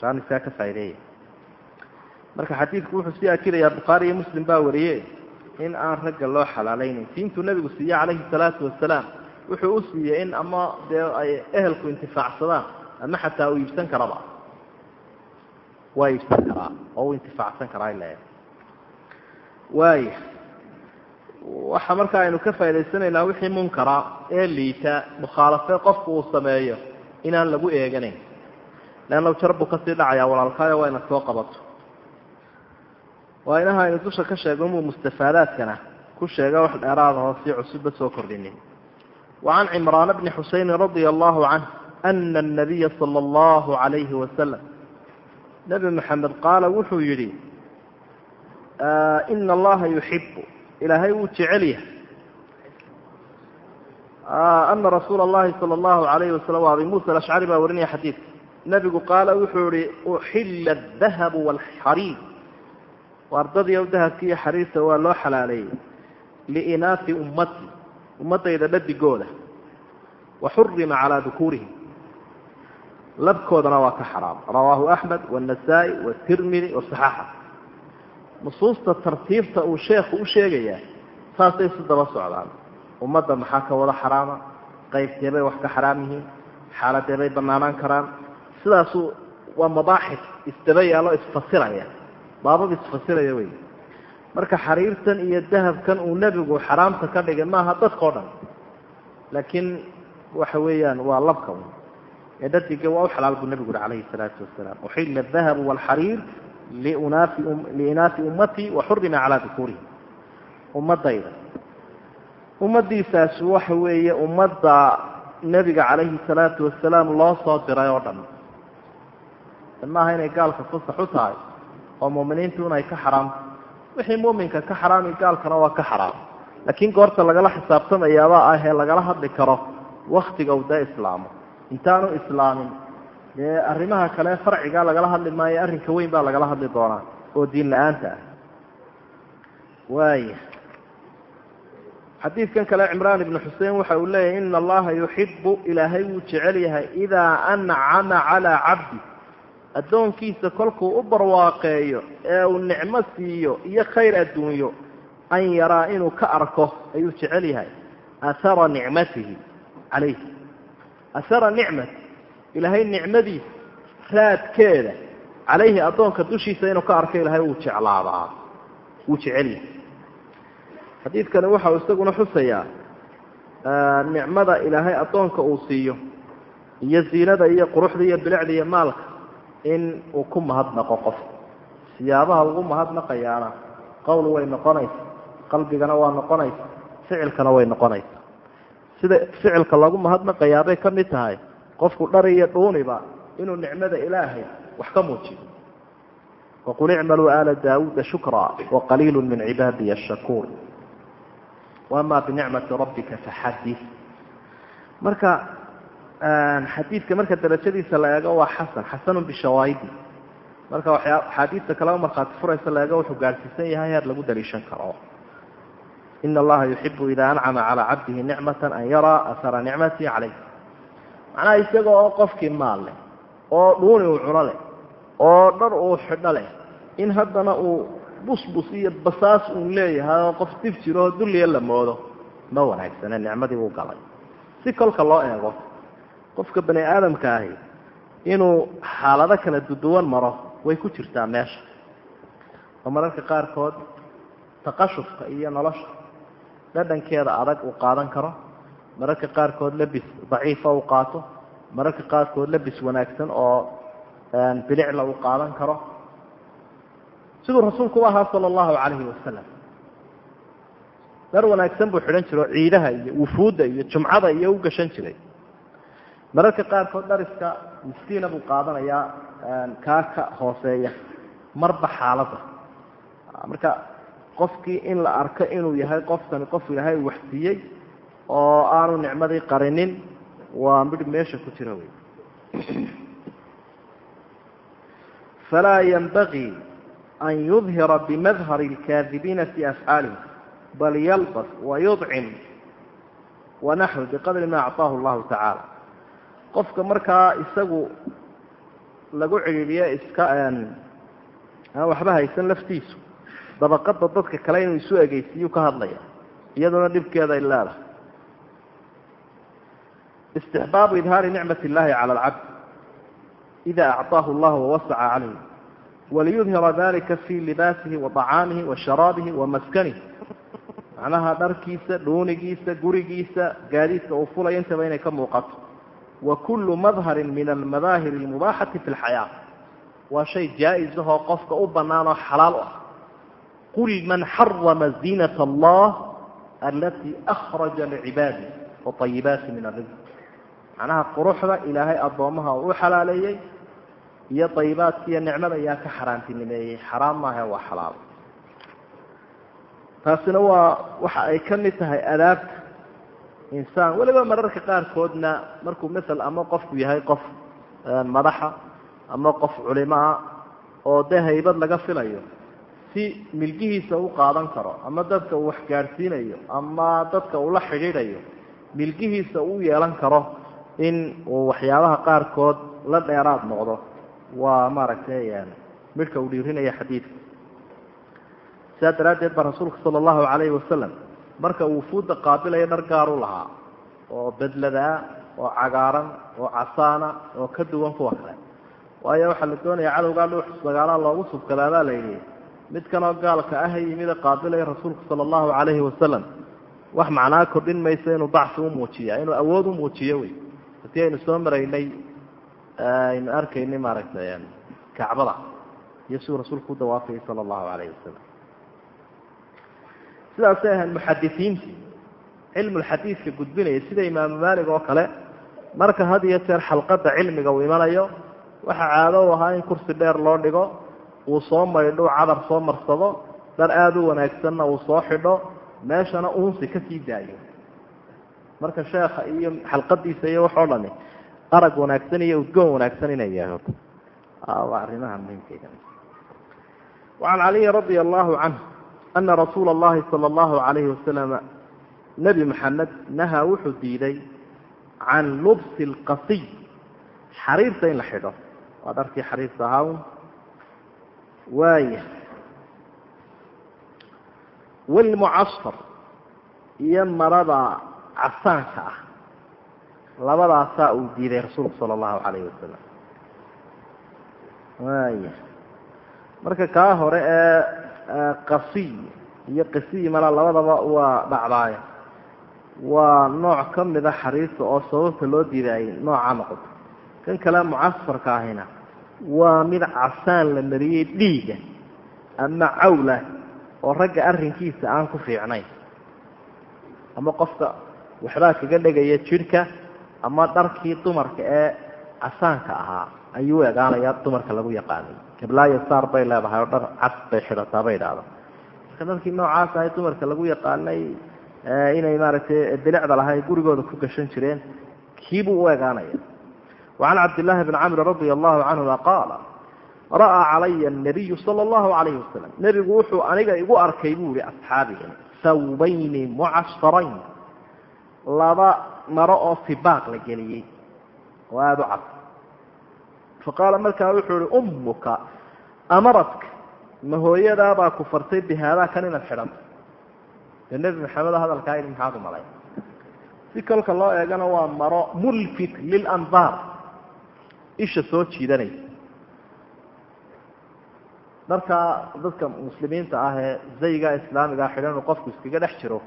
jaaniskaa ka faa'ideeya marka xadiidku wuxuu sii akirayaa bukhaari iyo muslim baa wariye in aan ragga loo xalaalaynayn siintuu nebigu siiye calayhi salaatu wasalaam. Wuxuu u siiyey in ama dee ay ehelku intifaacsadaan ama xataa uu iibsan karaba. Waa iibsan karaa oo uu intifaacsan karaa ila waaya waxa marka aynu ka faa'idaysanaynaa wixii munkara ee liita mukhaalafe qofku uu sameeyo inaan lagu eeganayn. Leanna jar buu ka sii dhacayaa walaalkaayo waa ina soo qabato. Waa inaha aynu dusha ka sheego muu mustafaadaadkana ku sheega wax dheeraada oo sii cusubba soo kordhinin. Wacan cimraana bni xuseynin radia allahu canh ana anabiya sala allahu calayhi wasalam nebi maxamed qaala wuxuu yidhi ina allaha yuxibu ilaahay wuu jecel yahay. Ana rasuula allahi sala allahu alayhi wasalam abi muusa alashcari baa warinaya xadiidka nebigu qaala wuxuu ihi uxilla adahabu waalxariir ardadiiw dahabki iyo xariirta waa loo xalaaleeyey liinaasi ummati ummadayda dhadigooda wa xurima calaa dukuurihim. Labkoodana waa ka xaraam. Rawaahu axmed wاnasaa-i wاtirmidi wasaxaxa nusuusta tartiibta uu sheekhu u sheegayaa saasay isu daba socdaan. Ummadda maxaa ka wada xaraama? Qaybteebay wax ka xaraam yihiin? Xaaladeebay banaanaan karaan? Sidaasu waa mabaaxif isdaba yaalo isfasiraya. Baabab isfasiraya wey marka xariirtan iyo dahabkan uu nebigu xaraamta ka dhigay maaha dadkao dhan. Laakiin waxa weeyaan waa labka ee dhadiga waa u xalaal buu nebigu uhi calayhi salaatu wasalaam. Uxila adahabu waalxariir liinaasi ummatii waxurima calaa dukuurihim ummadayda ummadiisaasi waxa weeye ummadda nebiga calayhi salaatu wasalaam loo soo diray oo dhan maaha inay gaalka fasax u tahay oo muuminiintu inay ka xaraamto wixii muuminka ka xaraami gaalkana waa ka xaraam laakiin goorta lagala xisaabtamayaaba ah ee lagala hadli karo waktiga uu dee islaamo intaanu islaamin dee arrimaha kale farciga lagala hadli maayo arrinka weyn baa lagala hadli doonaa oo diin la'aanta ah. Waaya xadiidkan kale cimraan ibnu xusein waxa uu leeyahy ina allaha yuxibu ilaahay wuu jecel yahay idaa ancama calaa cabdi. Addoonkiisa kolkuu u barwaaqeeyo ee uu nicmo siiyo iyo khayr adduunyo an yaraa inuu ka arko ayuu jecel yahay. Ahara nicmatihi calayh ahara nicmat ilaahay nicmadiisa raadkeeda calayhi addoonka dushiisa inuu ka arko ilaahay wuu jeclaadaa wuu jecel yahay. Xadiidkani waxa uu isaguna xusayaa nicmada ilaahay addoonka uu siiyo iyo ziinada iyo quruxda iyo bilicda iyo maalka in uu ku mahadnaqo qof. Siyaabaha lagu mahadnaqayaana qowl way noqonaysa qalbigana waa noqonaysa ficilkana way noqonaysa. Sida ficilka lagu mahadnaqayaabay ka mid tahay qofku dhar iyo dhuuniba inuu nicmada ilaahay wax ka muujiyo. Waqul icmaluu aala daawuuda shukraa waqaliilu min cibaadiya ashakuur waama binicmati rabbika faxadis marka xadiidka marka darajadiisa la eego waa xasan xasanun bishawaahidi marka waxyaa axaadiista kaleba markhaati furaysa la eego wuxuu gaadhsiisan yahay heer lagu daliishan karo. Ina allaha yuxibu idaa ancama calaa cabdihi nicmata an yaraa ahara nicmatii calayh macnaha isaga oo qofkii maal leh oo dhuuni uu cuno leh oo dhar uu xidho leh in haddana uu busbus iyo basaas uun leeyahay oo qof dif jiro oo dulliya la moodo ma wanaagsane nicmadii uu galay. Si kolka loo eego qofka bani aadamka ahi inuu xaalado kala duduwan maro way ku jirtaa meesha. Oo mararka qaarkood taqashufka iyo nolosha dhadhankeeda adag uu qaadan karo mararka qaarkood labis daciifa uu qaato mararka qaarkood labis wanaagsan oo bilicla uu qaadan karo. Siduu rasuulku ahaa sala allahu calayhi wasalam dhar wanaagsan buu xidhan jiro ciidaha iyo wufuudda iyo jumcada iyo u gashan jiray. Mararka qaarkood dhariska miskiina buu qaadanayaa kaa ka hooseeya marba xaaladda marka qofkii in la arko inuu yahay qofkani qof ilaahay waxsiiyey oo aanu nicmadii qarinin waa midh meesha ku jira wey falaa yanbagii an yudhira bimadhari اlkaadibiina fi afcaalihim bal yalbas wayudcim wanaxwi biqadri ma acطaahu llahu tacaala qofka markaa isagu lagu cidhiidhiye iska aan waxba haysan laftiisu dabaqada dadka kale inuu isu egeysiiyu ka hadlaya iyaduna dhibkeeda ay leedahay istixbaabu idhaari nicmat illaahi cala alcabd ida acطaahu allah wawasaca calayh waliyudhira dalika fii libaasihi wa طacaamihi wa sharaabihi wa maskanihi macnaha dharkiisa dhuunigiisa gurigiisa gaadiidka uu fulaya intaba inay ka muuqato wa kullu madharin min almadaahiri almubaaxati fi lxayaa waa shay jaa-is ahoo qofka u bannaan oo xalaal u ah qul man xarama ziinat allah alatii akhraja licibaadi wa ayibaati min ariq macnaha quruxda ilaahay addoomaha uu u xalaaleeyey iyo ayibaadka iyo nicmada ayaa ka xaaraantinimeeyey xaraam maahe waa xalaal. Taasina waa waxa ay ka mid tahay adaabta insaan weliba mararka qaarkoodna markuu masel ama qofku yahay qof madaxa ama qof culimaa oo dee haybad laga filayo si milgihiisa u qaadan karo ama dadka uu wax gaadhsiinayo ama dadka uu la xidhiidhayo milgihiisa uu yeelan karo in uu waxyaabaha qaarkood la dheeraad noqdo. Waa maaragtay midhka uu dhiirinaya xadiidka. Sidaa daraaddeed baa rasuulka sala allahu calayhi wasalam marka uu fuudda qaabilayo dhar gaar lahaa oo bedladaa oo cagaaran oo casaana oo ka duwan kuwa kale. Waayo waxaa la doonaya cadowgaa dhuux sagaalaa loogu subkadaabaa la yidhi midkanoo gaalka ah yimida qaabilaya rasuulku sala allahu calayhi wasalam wax macnaa kordhin mayso inuu dacfi u muujiya inuu awood u muujiyo wey haddii aynu soo maraynay aynu arkaynay maaragtay kacbada iyo siduu rasuulku u dawaafayay sala allahu calayhi wasalam sidaasay ahayd muxadisiintii cilmulxadiidka gudbinaya sida imaamu maalig oo kale marka had iyo jeer xalqadda cilmiga uu imanayo waxaa caado u ahaa in kursi dheer loo dhigo uu soo maydho cadar soo marsado dhar aada u wanaagsanna uu soo xidho meeshana uunsi ka sii daayo marka sheekha iyo xalqadiisa iyo waxoo dhami arag wanaagsan iyo udgoon wanaagsan inay yaho waa arrimaha muhiimkeyga wacan caliyi radia allahu canhu ana rasuula allahi sala allahu calayhi wasalam nebi maxamed nahaa wuxuu diiday can lubsi alqasiy xariirta in la xidho. Waa dharkii xariirta ahaa waaya walmucasfar iyo marada casaanka ah. Labadaasaa uu diiday rasuulku sala allahu calayhi wasalam waaya marka kaa hore ee qasiy iyo qasiy mala labadaba waa dhacdaayo waa nooc ka mida xariirta oo sababta loo diidaayay nooca noqoto kan kale mucasfarka ahina waa mid casaan la mariyey dhiiga ama cawla oo ragga arrinkiisa aan ku fiicnayn ama qofka waxbaa kaga dhegaya jidhka ama dharkii dumarka ee casaanka ahaa. Ayuu egaanayaa dumarka lagu yaqaanay. Gablaayo saar bay leedahay oo dhar cas bay xidhataa bay idhaahda marka dharkii noocaas ahay dumarka lagu yaqaanay inay maaragtay bilicda lahay gurigooda ku gashan jireen kiibuu u egaanaya wacan cabdillaahi bni camri radia allahu canhuma qaala ra'aa calaya anabiyu sala allahu calayhi wasalam nebigu wuxuu aniga igu arkay buu yihi asxaabiga sawbayni mucasfarayn laba maro oo sibaaq la geliyey. Oo aada u cad faqaala markaa wuxuu ihi ummuka amaradka ma hooyadaabaa ku fartay bihaadaa kan inaad xidhanto dee nebi maxamedo hadalkaa idhi maxaad u malay? Si kolka loo eegana waa maro mulfit lilandaar isha soo jiidanaysa dharkaa dadka muslimiinta ah ee zayga islaamigaa xidhan inuu qofku iskaga dhex jiro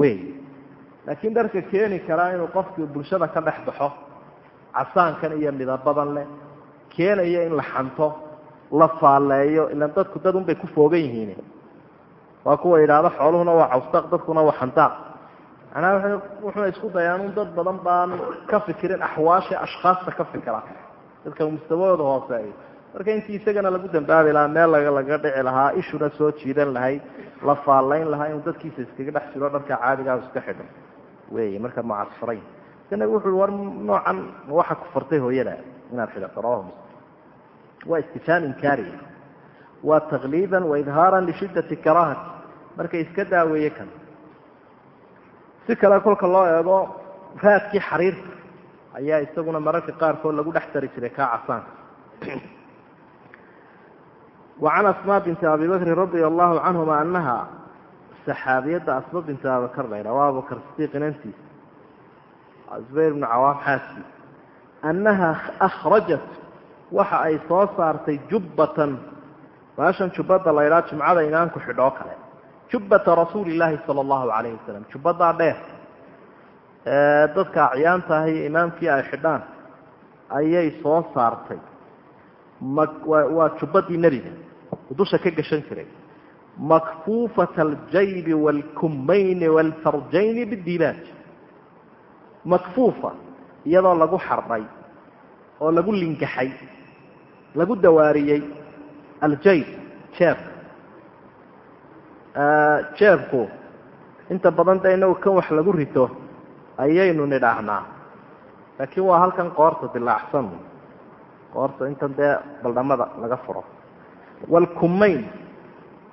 wey laakiin dharka keeni karaa inuu qofku bulshada ka dhex baxo casaankan iyo midabadan leh keenaya in la xanto la faaleeyo ilan dadku dad unbay ku foogan yihiin waa kuwa yidhaahdo xooluhuna waa cawsdaaq dadkuna waa xandaaq macnaha wuxuuna isku dayaan un dad badan baan ka fikirin axwaasha ashkhaasta ka fikira. Dadka mustawahooda hooseeyo marka intii isagana lagu dambaabi lahaa meel laga dhici lahaa ishuna soo jiidan lahayd la faalayn lahaa inuu dadkiisa iskaga dhex jiro dharka caadigaa iska xidho wey marka mucasfarayn nabigu wuxu war noocan waxa ku fartay hooyada inaad xidhato rawahu muslim. Waa istifhaam inkaariya waa takliiban waidhaaran lishiddati karaahati. Marka iska daaweeye kan. Si kale kolka loo eego raadkii xariirta ayaa isaguna mararka qaarkood lagu dhex tari jiray kaa casaanka wacan asmaa binti abi bakrin radia allahu canhuma anaha saxaabiyadda asma binti abibakar la yidhaha waa abubakar sidiiq inantiisa zubayr bnu cawaam xaaski. Annaha akhrajat waxa ay soo saartay jubbatan. Baashan jubbadda la ydhaha jumcada imaamku xidhoo kale. Jubbata rasuuli sala allahu calayhi wasalam jubbadaa dheer dadka acyaanta ah iyo imaamkii ay xidhaan ayay soo saartay. Waa jubbadii nebiga. Dusha ka gashan jiray makfuufata aljaybi waalkumayni waalfarjayni bidiibaaj makfuufa iyadoo lagu xardhay oo lagu lingaxay lagu dawaariyey aljayb jeebka jeebku inta badan de inagu kan wax lagu rito ayaynu nidhaahnaa laakiin waa halkan qoorta dilaacsan qoorta intan dee baldhamada laga furo walkumayn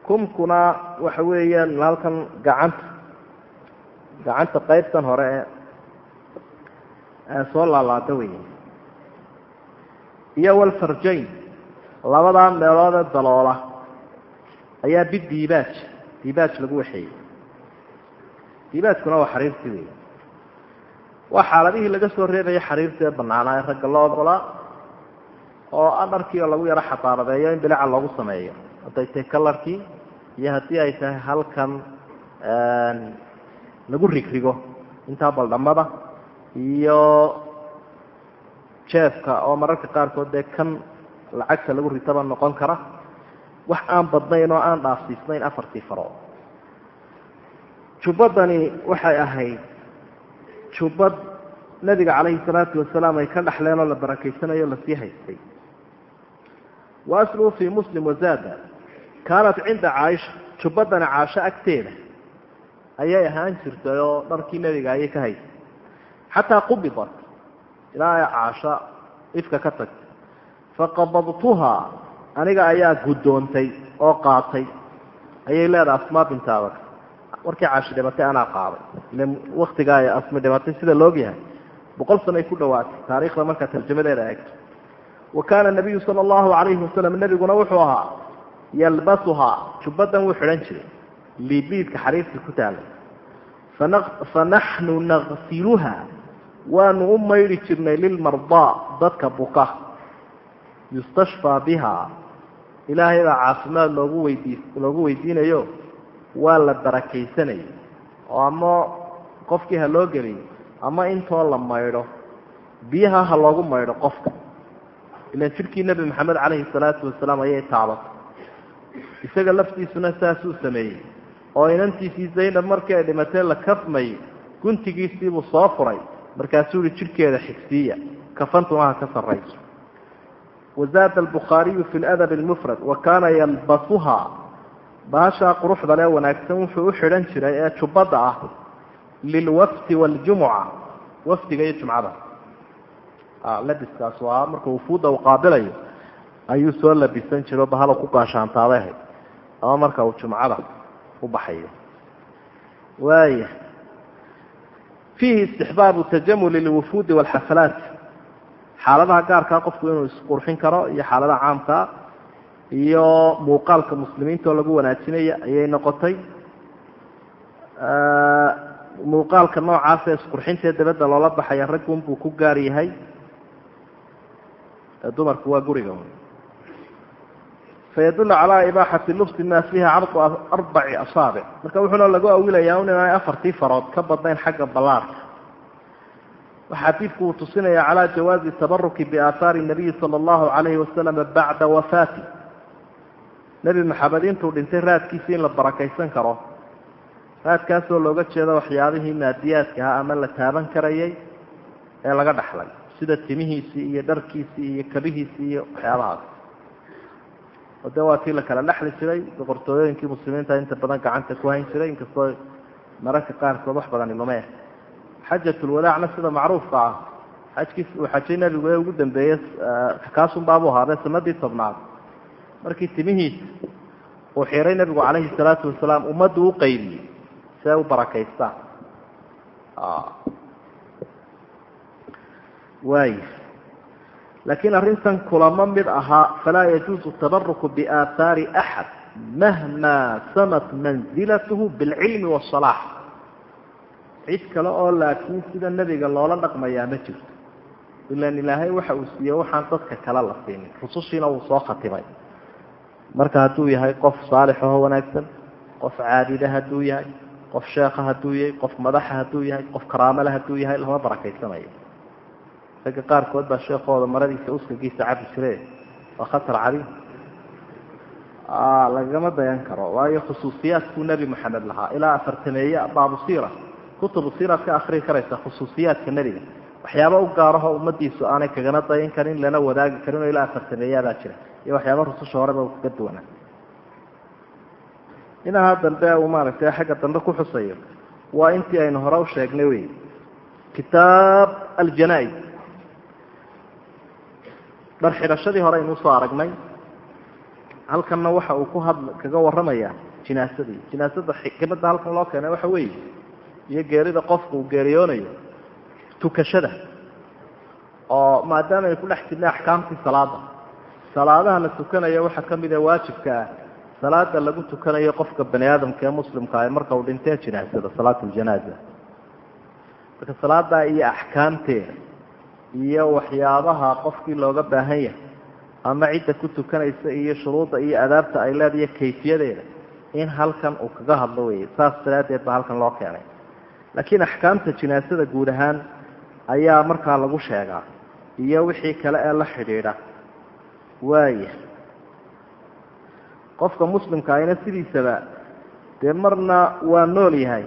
kumkuna waxa weeyaan halkan gacanta gacanta qaybtan hore ee ee soo laalaada wey iyo walfarjayn labadaa meeloodee daloola ayaa bidiibaaj diibaaj lagu waxeeyey. Diibaajkuna waa xariirtii wey waa xaaladihii laga soo reebaya xariirta ee banaanaa ee ragga loo ogolaa oo a dharkii oo lagu yaro xabaaradeeyo in bilica loogu sameeyo. Hadday tahay kalarkii iyo haddii ay tahay halkan lagu rigrigo intaa baldhamada iyo jeefka oo mararka qaarkood dee kan lacagta lagu ritaba noqon kara wax aan badnayn oo aan dhaafsiisnayn afartii farood jubbadani waxay ahayd jubbad nabiga calayhi salaatu wasalaam ay ka dhaxleen oo la barakaysanayo la sii haystay. Wa asluhu fii muslim wazaada kaanat cinda caaisha jubbadani caasho agteeda. Ayay ahaan jirtay oo dharkii nebiga ayay ka haystay xataa qubidat ilaa ay caasho ifka ka tagtay faqabadtuhaa aniga ayaa guddoontay oo qaatay. Ayay leedahay asmaa binta abak markii caashi dhimatay anaa qaaday. Ile waktigaa ay asmi dhimatay sida laogyahay boqol sano ay ku dhawaatay. Taariikhda markaa tarjamadeeda eegto. Wa kaana nabiyu sala allahu calayhi wasalam nebiguna wuxuu ahaa yalbasuhaa jubbadan wuu xidhan jiray. Libiidka xariirtii ku taalay. Fanaxnu naqsiluha waanu u maydhi jirnay lilmardaa dadka buka yustashfaa biha. Ilaahay baa caafimaad loogu weydii loogu weydiinayo. Waa la barakaysanayay oo ama qofkii ha loo geliyo ama intoo la maydho. Biyaha ha loogu maydho qofka. Ilan jidhkii nebi maxamed calayhi salaatu wasalaam ayay taabatay isaga laftiisuna saasuu sameeyey. Oo inantiisii zaynab markii ay dhimatee la kafmayey guntigiisiibuu soo furay. Markaasuu yihi jidhkeeda xigsiiya. Kafantuna ha ka sarrayso. Wazaada albukhaariyu fi ladab almufrad wa kaana yalbasuhaa baashaa quruxda lee wanaagsan wuxuu u xidhan jiray ee jubbadda ah lilwafdi waljumuca wafdiga iyo jumcada. Labiskaas waa marka wufuudda uu qaabilayo ayuu soo labisan jiro bahalo ku gaashaantaaday ahayd ama marka uu jumcada u baxayo. Waaya fiihi istixbaabu tajamuli lilwufuudi walxafalaat xaaladaha gaarkaa qofku inuu isqurxin karo iyo xaaladaha caamkaa iyo muuqaalka muslimiinta oo lagu wanaajinaya ayay noqotay. Muuqaalka noocaasa isqurxintee dabadda loola baxaya raggun buu ku gaar yahay. Dumarku waa guriga fayadullu calaa ibaaxati lubsi maa fiiha cardu arbaci asaabic marka wuxuuna lagu awilayaa inaanay afartii farood ka badnayn xagga ballaarka waxa xadiidku uu tusinaya calaa jawaazi tabaruki biaahaari nabiyi sala allahu calayhi wasalam bacda wafaati nebi maxamed intuu dhintay raadkiisa in la barakaysan karo raadkaasoo looga jeedo waxyaabihii maadiyaadka ahaa ama la taaban karayay ee laga dhaxlay sida timihiisii iyo dharkiisii iyo kabihiisii iyo waxyaabahaas oo dee waa tii la kala dhexli jiray boqortooyooyinkii muslimiinta inta badan gacanta ku hayn jiray inkastoo mararka qaarkood wax badani lumee xajatulwadaacna sida macruufka ah. Xajkii uu xajay nebigu ee ugu dambeeyey kaasunbaabuu ahaadee sanadii tobnaad. Markii timihiisa uu xiray nebigu calayhi salaatu wasalaam ummaddu u qaybiyey si u barakaystaan. Waay laakiin arrintan kulamo mid ahaa falaa yajuuzu tabaruku biaahaari axad mahmaa samat mansilatuhu bilcilmi wasalaax cid kale oo laakiin sida nebiga loola dhaqmayaa ma jirto ilan ilaahay waxa uu siiyey waxaan dadka kale la siinin rusushiina wuu soo khatimay marka hadduu yahay qof saalix oo wanaagsan qof caabida hadduu yahay qof sheekha hadduu yahay qof madaxa hadduu yahay qof karaamale hadduu yahay lama barakaysanayo ragga qaarkood baa sheekooda maradiisa uskagiisa cabi jire waa khatar cali. Lagama dayan karo. Waayo khusuusiyaadkuu nebi maxamed lahaa. Ilaa afartameeye baabu siira. Kutubu siiraad ka akrii karaysa khusuusiyaadka nebiga waxyaaba u gaaraho ummadiisu aanay kagana dayan karin lana wadaagi karin oo ilaa afartameeyaabaa jira. Iyo waxyaaba rususha horeba uu kaga duwanaa. Inaha dambe uu maaragtay xagga dambe ku xusayo. Waa intii aynu hore u sheegnay wey kitaab aljanaa-is dhar xidhashadii hore aynu u soo aragnay. Halkanna waxa uu ku hadl kaga warramayaa jinaasadii. Jinaasada xikmadda halkan loo keenay waxa weeye iyo geerida qofku uu geeriyoonayo tukashada. Oo maadaama aynu ku dhex jirnay axkaamtii salaada. Salaadaha la tukanayo waxaa ka mid a waajibka ah. Salaada lagu tukanayo qofka bani aadamka ee muslimka ah marka uu dhintee jinaasada salaat ljanaaza marka salaadaa iyo axkaamteeda iyo waxyaabaha qofkii looga baahan yahay ama cidda ku tukanaysa iyo shuruudda iyo adaabta ay leedahay kayfiyadeeda in halkan uu kaga hadlo wey saas daraaddeed baa halkan loo keenay. Laakiin axkaamta jinaasada guud ahaan ayaa markaa lagu sheegaa iyo wixii kale ee la xidhiidha. Waaya qofka muslimka ahina sidiisaba dee marna waa nool yahay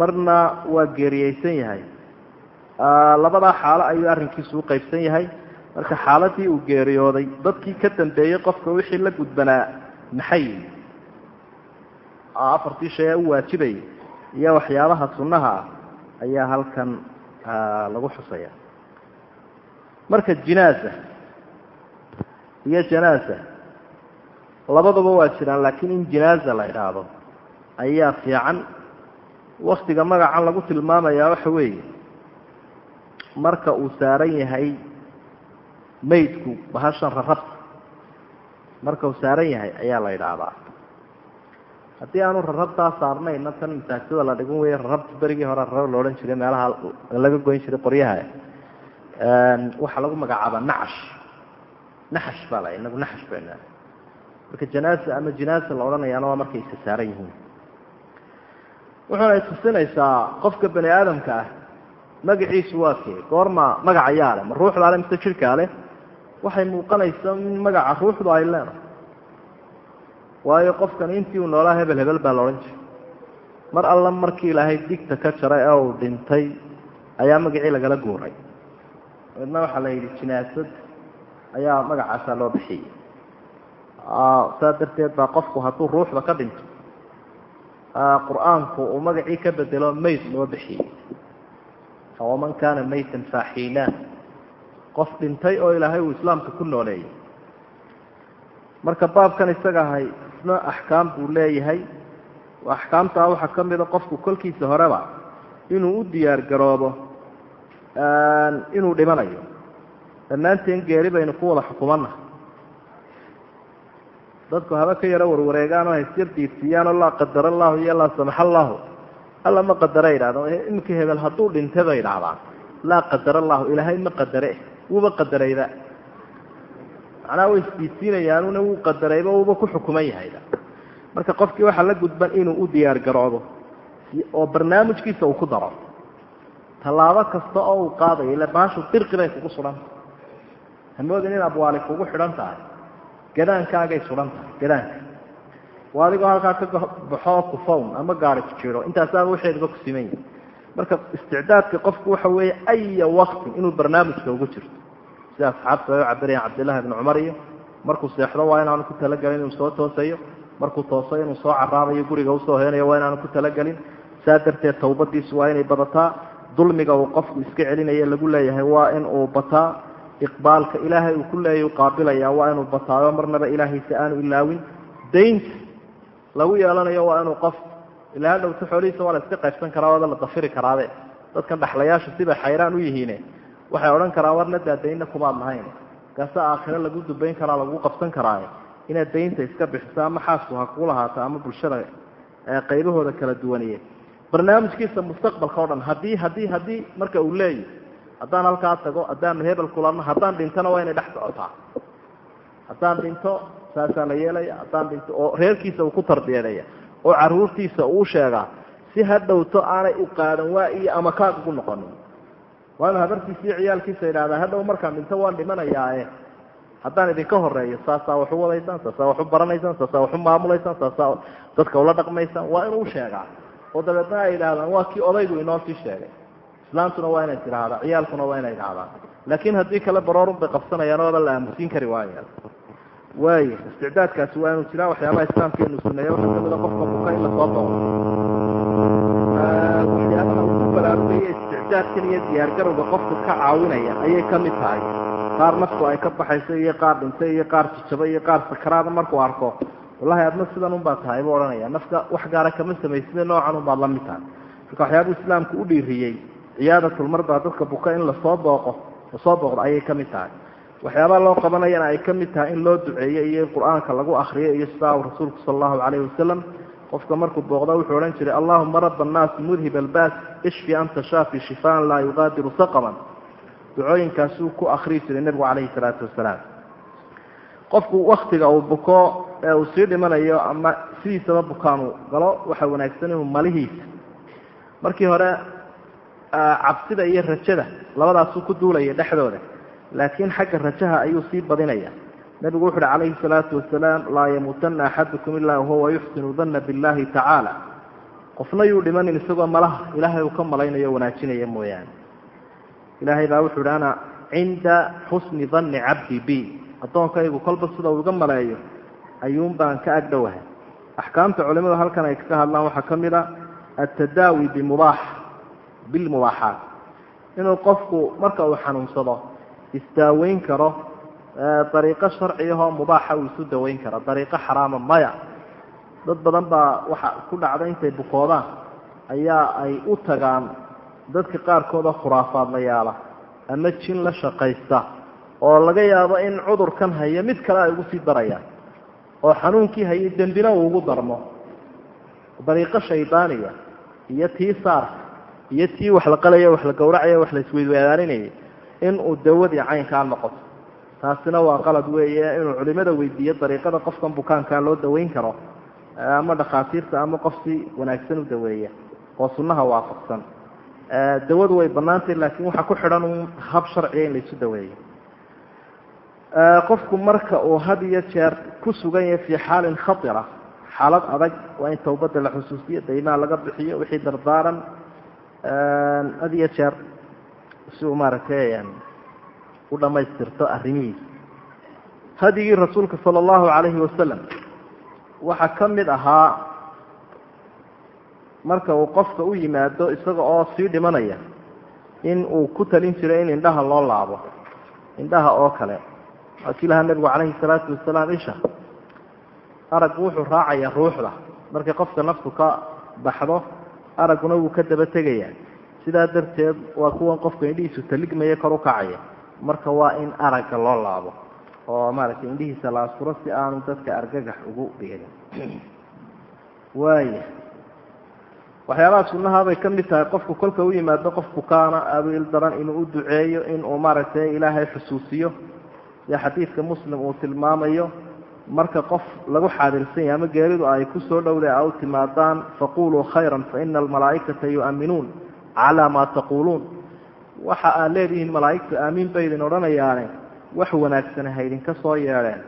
marna waa geeriyeysan yahay labadaa xaalo ayuu arrinkiisu u qaybsan yahay. Marka xaaladii uu geeriyooday dadkii ka dambeeyey qofka wixii la gudbanaa maxay? Afartii shay ee u waajibayay iyo waxyaabaha sunnaha ah ayaa halkan lagu xusaya. Marka jinaasa iyo janaasa labaduba waa jiraan laakiin in jinaaza la idhaahdo ayaa fiican. Waktiga magacan lagu tilmaamayaa waxa weeye marka uu saaran yahay maydku bahashan rarabta marka uu saaran yahay ayaa la idhaahdaa haddii aanu rarabtaa saarnayna tan masaajida la dhigan weeye rarabta berigii hore rarab la odhan jiray meelaha laga goyn jiray qoryaha. Waxaa lagu magacaabaa nacash naxash baa la inagu naxash bayna marka janaasa ama jinaasa la odhanayaana waa markay isa saaran yihiin. Wuxuuna tusinaysaa qofka bani aadamka ah magaciisu waa kee? Goorma magacayaa leh ma ruuxdaa le mise jirkaa leh waxay muuqanaysaa in magaca ruuxdu ay leedahay. Waayo qofkan intii uu noolaa hebel hebel baa la odhan jiray. Mar alla markii ilaahay digta ka jaray ee uu dhintay ayaa magacii lagala guuray. Midna waxaa la yidhi jinaasad ayaa magacaasaa loo bixiyey. Saa darteed baa qofku hadduu ruuxda ka dhinto qur'aanku uu magacii ka bedelo mayd loo bixiyey fawaman kaana maytan faaxiinaa qof dhintay oo ilaahay uu islaamka ku nooleeyey marka baabkan isaga ahay isna axkaam buu leeyahay. Axkaamtaa waxaa ka mida qofku kolkiisa horeba inuu u diyaar garoobo inuu dhimanayo. Dhammaanteen geeri baynu ku wada xukumannaha dadku haba ka yaro warwareegaan oo hasyar diidsiiyaan oo laa qadar allahu iyo laa samax allahu alla ma qadara idhahdo iminka hebel hadduu dhintay bay idhahdaan laa qadar allahu ilaahay ma qadare wuuba qadarayba macnaha way isdiidsiinayaanuna wuu qadarayba wuuba ku xukuman yahayba marka qofkii waxaa la gudban inuu u diyaar garoodo oo barnaamijkiisa uu ku daro tallaabo kasta oo uu qaadayo ila baashu dirqi bay kugu sugan hamoodin in abwaali kugu xidhan tahay. Gadaankaagay sugan tahay gadaanka adigoo halkaa ka baxoo kufown ama gaari jiro. Intaasaaba waxeedaba ku siman yahi marka isticdaadka qofku waxa weeye aya waktin inuu barnaamijka ugu jirto. Sida asxaabtu ay u cabirayaan cabdillahi bni cumar iyo markuu seexdo waa inaanu ku talagelin inuu soo toosayo. Markuu tooso inuu soo caraabayo guriga u soo heenayo waa inaanu ku talagelin saa darteed tawbadiisu waa inay badataa. Dulmiga uu qofku iska celinayo lagu leeyahay waa in uu bataa. Iqbaalka ilaahay uu ku leeyahy u qaabilaya waa inuu bataayo marnaba ilaahayse aanu ilaawin. Daynta lagu yeelanayo waa inuu qof ilaa dhowto xoolihiisa waa la iska qaybsan karaa waada la dafiri karaabe dadkan dhaxlayaasha sibay xayraan u yihiine. Waxay odhan karaan warna daa daynna kumaad lahayn kaase aakhiro lagu dubayn karaa lagu qabsan karaaye inaad daynta iska bixiso ama xaasku ha kuu lahaato ama bulshada qaybahooda kala duwaniye. Barnaamijkiisa mustaqbalka o dhan haddii haddii haddii marka uu leeyahy haddaan halkaa tago haddaanu hebel kulanno haddaan dhintona waa inay dhex socotaa. Haddaan dhinto saasaa la yeelaya haddaan oo reerkiisa uu ku tarbiyadeeya oo caruurtiisa uu sheegaa si ha dhowto aanay u qaadan waa iyo ama kaag ugu noqonin. Waa inu habartiisa iyo ciyaalkiisa idhahdaa hadhow markaan dhinto waan dhimanayaae haddaan idinka horeeyo saasaa wax u wadaysaan saasaa wax u baranaysaan saasaa wax u maamulaysaan saasaa dadka ula dhaqmaysaan waa inuu sheegaa. Oo dabeedna ay idhaahdaan waa kii odaygu inoo sii sheegay. Islaantuna waa inay tidhaahdaa ciyaalkuna waa inay idhahdaan laakiin haddii kale baroorun bay qabsanayaan ooba la aamusiin kari waaya waaya isticdaadkaasi waa inuu jiraa waxyaabaha islaamkeenu suneeya waxaa kamida qofka buka in la soo doono waxyaabaha uu ku balaarugaya isticdaadkan iyo diyaargarowga qofka ka caawinaya ayay ka mid tahay. Qaar naftu ay ka baxayso iyo qaar dhintay iyo qaar jijaba iyo qaar sakaraada markuu arko wallahi adna sidan un baad tahay buu odhanaya. Nafka wax gaara kama samaysida noocan un baad la mid tahay. Marka waxyaabuu islaamku u dhiiriyey ciyaadatlmarbaa dadka buka in la soo booqo la soo booqdo ayay ka mid tahay waxyaabaha loo qabanayana ay ka mid tahay in loo duceeyo iyo in qur'aanka lagu akriyo iyo sidaa uu rasuulku sala allahu calayhi wasalam qofka markuu booqdo wuxuu odhan jiray allahuma raba annaasi mudhib albaas ishfi anta shaafi shifaan laa yuqaadiru saqaman. Ducooyinkaasuu ku akriyi jiray nebigu calayhi salaatu wasalaam qofku waktiga uu buko ee uu sii dhimanayo ama sidiisaba bukaanu galo waxa wanaagsan inuu malihiisa. Markii hore cabsida iyo rajada labadaasuu ku duulaya dhexdooda laakiin xagga rajaha ayuu sii badinaya. Nebigu wuxu uhi calayhi salaatu wasalaam laa yamuutana axadukum ilaa huwa yuxsinu danna billahi tacaala. Qofna yuu dhimanin isagoo malaha ilaahay uu ka malaynayo wanaajinaya mooyaane. Ilaahay baa wuxuu ihi ana cinda xusni danni cabdi b addoonkaygu kolba sida uu iga maleeyo ayuun baan ka agdhowahay axkaamta culimadu halkan ay kaga hadlaan waxaa ka mid a altadaawi bimubaax bilmubaaxaat inuu qofku marka uu xanuunsado isdaaweyn karo dariiqo sharciyahoo mubaaxa uu isu daweyn karo. Dariiqo xaraama maya. Dad badan baa waxa ku dhacda intay bukoodaan ayaa ay u tagaan dadka qaarkoodoo khuraafaadlayaala ama jin la shaqaysta oo laga yaabo in cudurkan haya mid kale ay ugu sii darayaan oo xanuunkii hayay dembina uu ugu darmo. Dariiqo shaydaaniya iyo tii saarka iyo tii wax la qalaya wax la gawracaya wax la isweydweedaaninayay inuu dawadii caynkaa noqoto. Taasina waa qalad weeye inuu culimada weydiiyo dariiqada qofkan bukaankaa loo daweyn karo ama dhakhaatiirta ama qof si wanaagsan u daweeya oo sunnaha waafaqsan. Dawadu way banaantay laakiin waxaa ku xidhan un hab sharciga in laisu daweeyo. Qofku marka uu had iyo jeer ku sugan yahay fii xaalin khatira xaalad adag waa in tawbadda la xusuusiyo daymaha laga bixiyo wixii dardaaran had iyo jeer si uu maaragtay u dhamaystirto arrimihiisa hadigii rasuulka sala allahu calayhi wasalam waxaa ka mid ahaa marka uu qofka u yimaado isaga oo sii dhimanaya in uu ku talin jiray in indhaha loo laabo indhaha oo kale. Waakii lahaa nebigu calayhi salaatu wasalaam isha araggu wuxuu raacayaa ruuxda. Markay qofka naftu ka baxdo aragguna wuu ka daba tegayaa sidaa darteed waa kuwan qofka indhihiisu taligmaya kor u kacaya. Marka waa in aragga loo laabo oo maaragtay indhihiisa la asfuro si aanu dadka argagax ugu dhigin waaya waxyaabaha sunnaha bay ka mid tahay. Qofku kolka u yimaado qof bukaana aadu il daran inuu u duceeyo inuu maaragtay ilaahay xusuusiyo iyo xadiidka muslim uu tilmaamayo. Marka qof lagu xaadirsan yahay ama geeridu ay ku soo dhowda a u timaadaan faquluu khayran faina almalaa'ikata yu'aminuun calaa maa taquuluun. Waxa aad leedihiin malaa'igtu aamiin bay idin odhanayaane wax wanaagsan ha idinka soo yeedheen.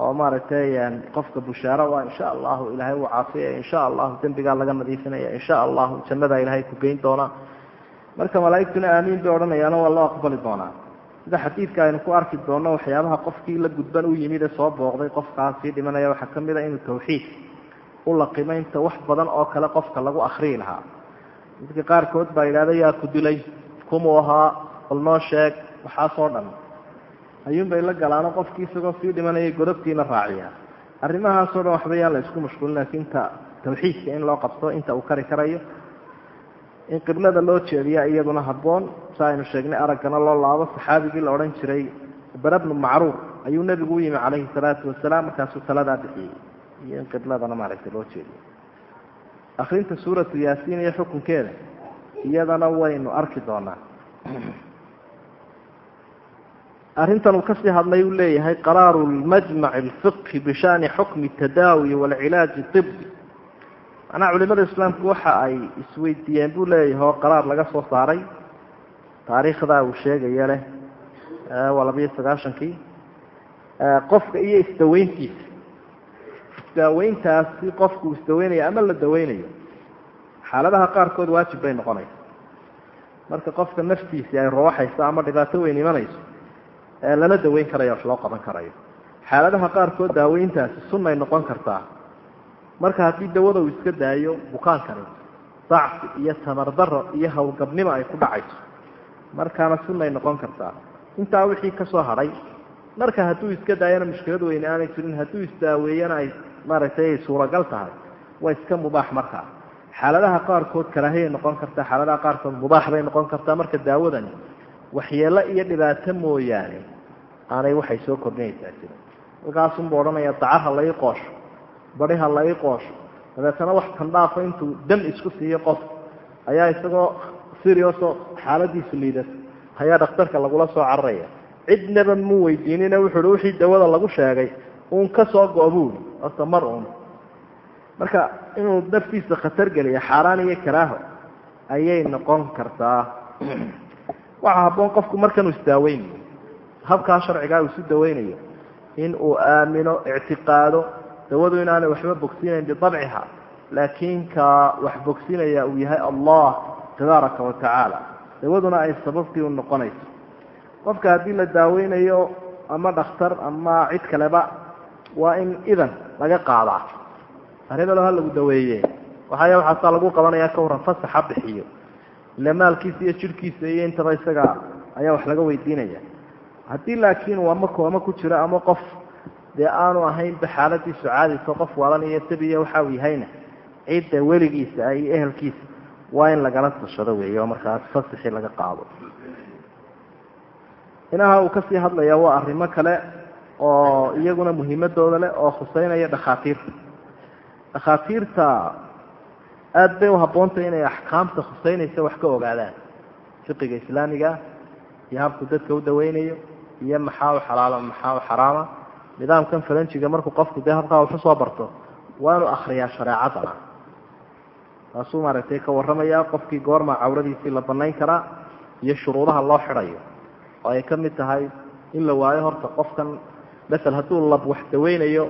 Oo maaragtay qofka bushaaro waa insha allahu ilaahay uu caafiyaya insha allahu dembigaa laga nadiifinaya insha allahu jannadaa ilaahay ku geyn doonaa marka malaa'igtuna aamiin bay odhanayaano waa loo aqbali doonaa. Sida xadiidka aynu ku arki doonno waxyaabaha qofkii la gudban u yimid ee soo booqday qofkaa sii dhimanaya waxaa ka mid a inuu tawxiid u laqimaynta wax badan oo kale qofka lagu akriyi lahaa dadka qaarkood baa yidhahda yaa ku dilay kumuu ahaa bal noo sheeg waxaasoo dhan. Ayuunbay la galaano qofkii isagoo sii dhimanayay godobtiina raaciyaa. Arrimahaasoo dhan waxba yaan la isku mashquulin laakiin ta tawxiidka in loo qabto inta uu kari karayo in qiblada loo jeediya iyaduna habboon sa aynu sheegnay araggana loo laabo saxaabigii la odhan jiray bara bnu macruur ayuu nebigu u yimi calayhi salaatu wasalaam markaasuu taladaa bixiyey. Iyo in qibladana maaragtay loo jeediyo akrinta suuratu yaasiin iyo xukunkeeda iyadana waynu arki doonaa. Arrintan uu ka sii hadlay uu leeyahay qaraaru lmajmac alfiqhi bishani xukmi tadaawi waalcilaaji ibi macnaha culimada islaamku waxa ay isweydiiyeen buu leeyahay oo qaraar laga soo saaray. Taariikhda uu sheegaya leh waa labayo sagaashankii. Qofka iyo isdaweyntiisa isdaaweyntaasi qofku isdaweynayo ama la daweynayo xaaladaha qaarkood waajib bay noqonaysa marka qofka naftiisii ay rooxayso ama dhibaato weyn imanayso lala daweyn karayo wax loo qaban karayo. Xaaladaha qaarkood daaweyntaasi sunnay noqon kartaa. Marka haddii dawada uu iska daayo bukaankani dacfi iyo tamardaro iyo howlgabnimo ay ku dhacayso. Markaana sunnay noqon kartaa. Intaa wixii ka soo marka hadduu iska daayana mushkilad weyne aanay jirin hadduu isdaaweeyana ay maaragtay ay suuragal tahay waa iska mubaax markaa xaaladaha qaarkood karaahiyay noqon kartaa xaaladaha qaarkood mubaax bay noqon kartaa. Marka daawadani waxyeelo iyo dhibaato mooyaane aanay waxay soo kordhinaysaa jirin halkaasunbu odhanaya dacar ha lai qoosho badi ha lai qoosho. Dabeetana wax kandhaafo intuu dam isku siiyo qof ayaa isagoo sirioso xaaladiisu liidato ayaa dhakhtarka lagula soo cararaya cidnaba mu weydiinina wuxu uhi wixii dawada lagu sheegay uun ka soo go- buuli horta mar uun. Marka inuu naftiisa khatar geliyo xaaraan iyo karaaho ayay noqon kartaa. Waxaa habboon qofku markanuu isdaaweynayo habkaa sharcigaa uu isu daweynayo in uu aamino ictiqaado dawadu inaanay waxba bogsinayn bidabciha laakiin ka wax bogsinaya uu yahay allah tabaaraka wa tacaala. Dawaduna ay sababtii u noqonayso qofka haddii la daaweynayo ama dhakhtar ama cid kaleba waa in idan laga qaadaa aribalo ha lagu daweeye waxaya waxaasaa lagu qabanaya ka waran fasaxa bixiyo. Ila maalkiisa iyo jirhkiisa iyo intaba isaga ayaa wax laga weydiinaya. Haddii laakiin uu ama kooma ku jiro ama qof dee aanu ahaynba xaaladiisu caadayso qof walan iyo tabiya waxa uu yahayna cidda weligiisa iyo ehelkiisa waa in lagala tashado weeye oo markaas fasaxii laga qaado inaha uu ka sii hadlaya waa arrimo kale oo iyaguna muhiimadooda leh oo khuseynaya dhakhaatiirta dhakhaatiirta aada bay uhaboontay inay axkaamta khuseynaysa wax ka ogaadaan. Fiqiga islaamiga iyo habku dadka u daweynayo iyo maxaa u xalaalo maxaa u xaraama. Nidaamkan faranjiga markuu qofku dee habkaa waxu soo barto waa inuu akriyaa shareecadana taasuu maaragtay ka warramaya qofkii goorma cawradiisii la banayn karaa iyo shuruudaha loo xidhayo oo ay ka mid tahay in la waayo horta qofkan masel hadduu lab wax daweynayo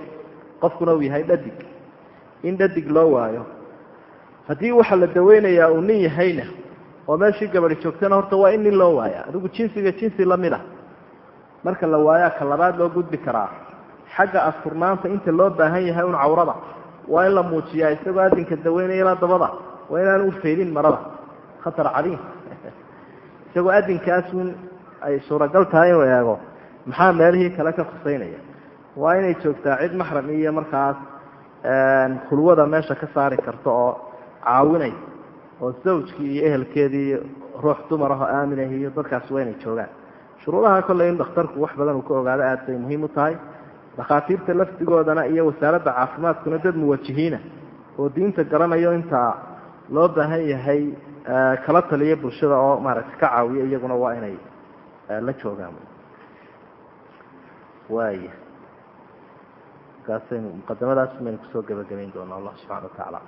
qofkuna uu yahay dhadig. In dhadig loo waayo. Haddii waxa la daweynayaa uu nin yahayna oo meeshii gabadi joogtana horta waa in nin loo waaya adigu jinsiga jinsi la mid a marka la waayaa ka labaad loo gudbi karaa. Xagga asturnaanta inta loo baahan yahay un cawrada. Waa in la muujiyaa isagoo adinka daweynaya ilaa dabada. Waa inaan u faydin marada. Khatar cadiim isagoo adinkaasun ay suuragal tahay inuu eego maxaa meelihii kale ka khuseynaya waa inay joogtaa cid maxram iyo markaas khulwada meesha ka saari karta oo caawinay oo zawjkii iyo ehelkeedii ruux dumar ahoo aaminah iyo dadkaas waa inay joogaan. Shuruudaha kolley in dhakhtarku wax badan uu ka ogaado aad bay muhiim u tahay. Dhakhaatiirta lafdigoodana iyo wasaaradda caafimaadkuna dad muwajihiina oo diinta garanayo intaa loo baahan yahay kala taliya bulshada oo maaragtay ka caawiya iyaguna waa inay la joogaan waaya markaasaynu muqadamadaas baynu ku soo gebagabayn doonaa allah subxana wa tacaala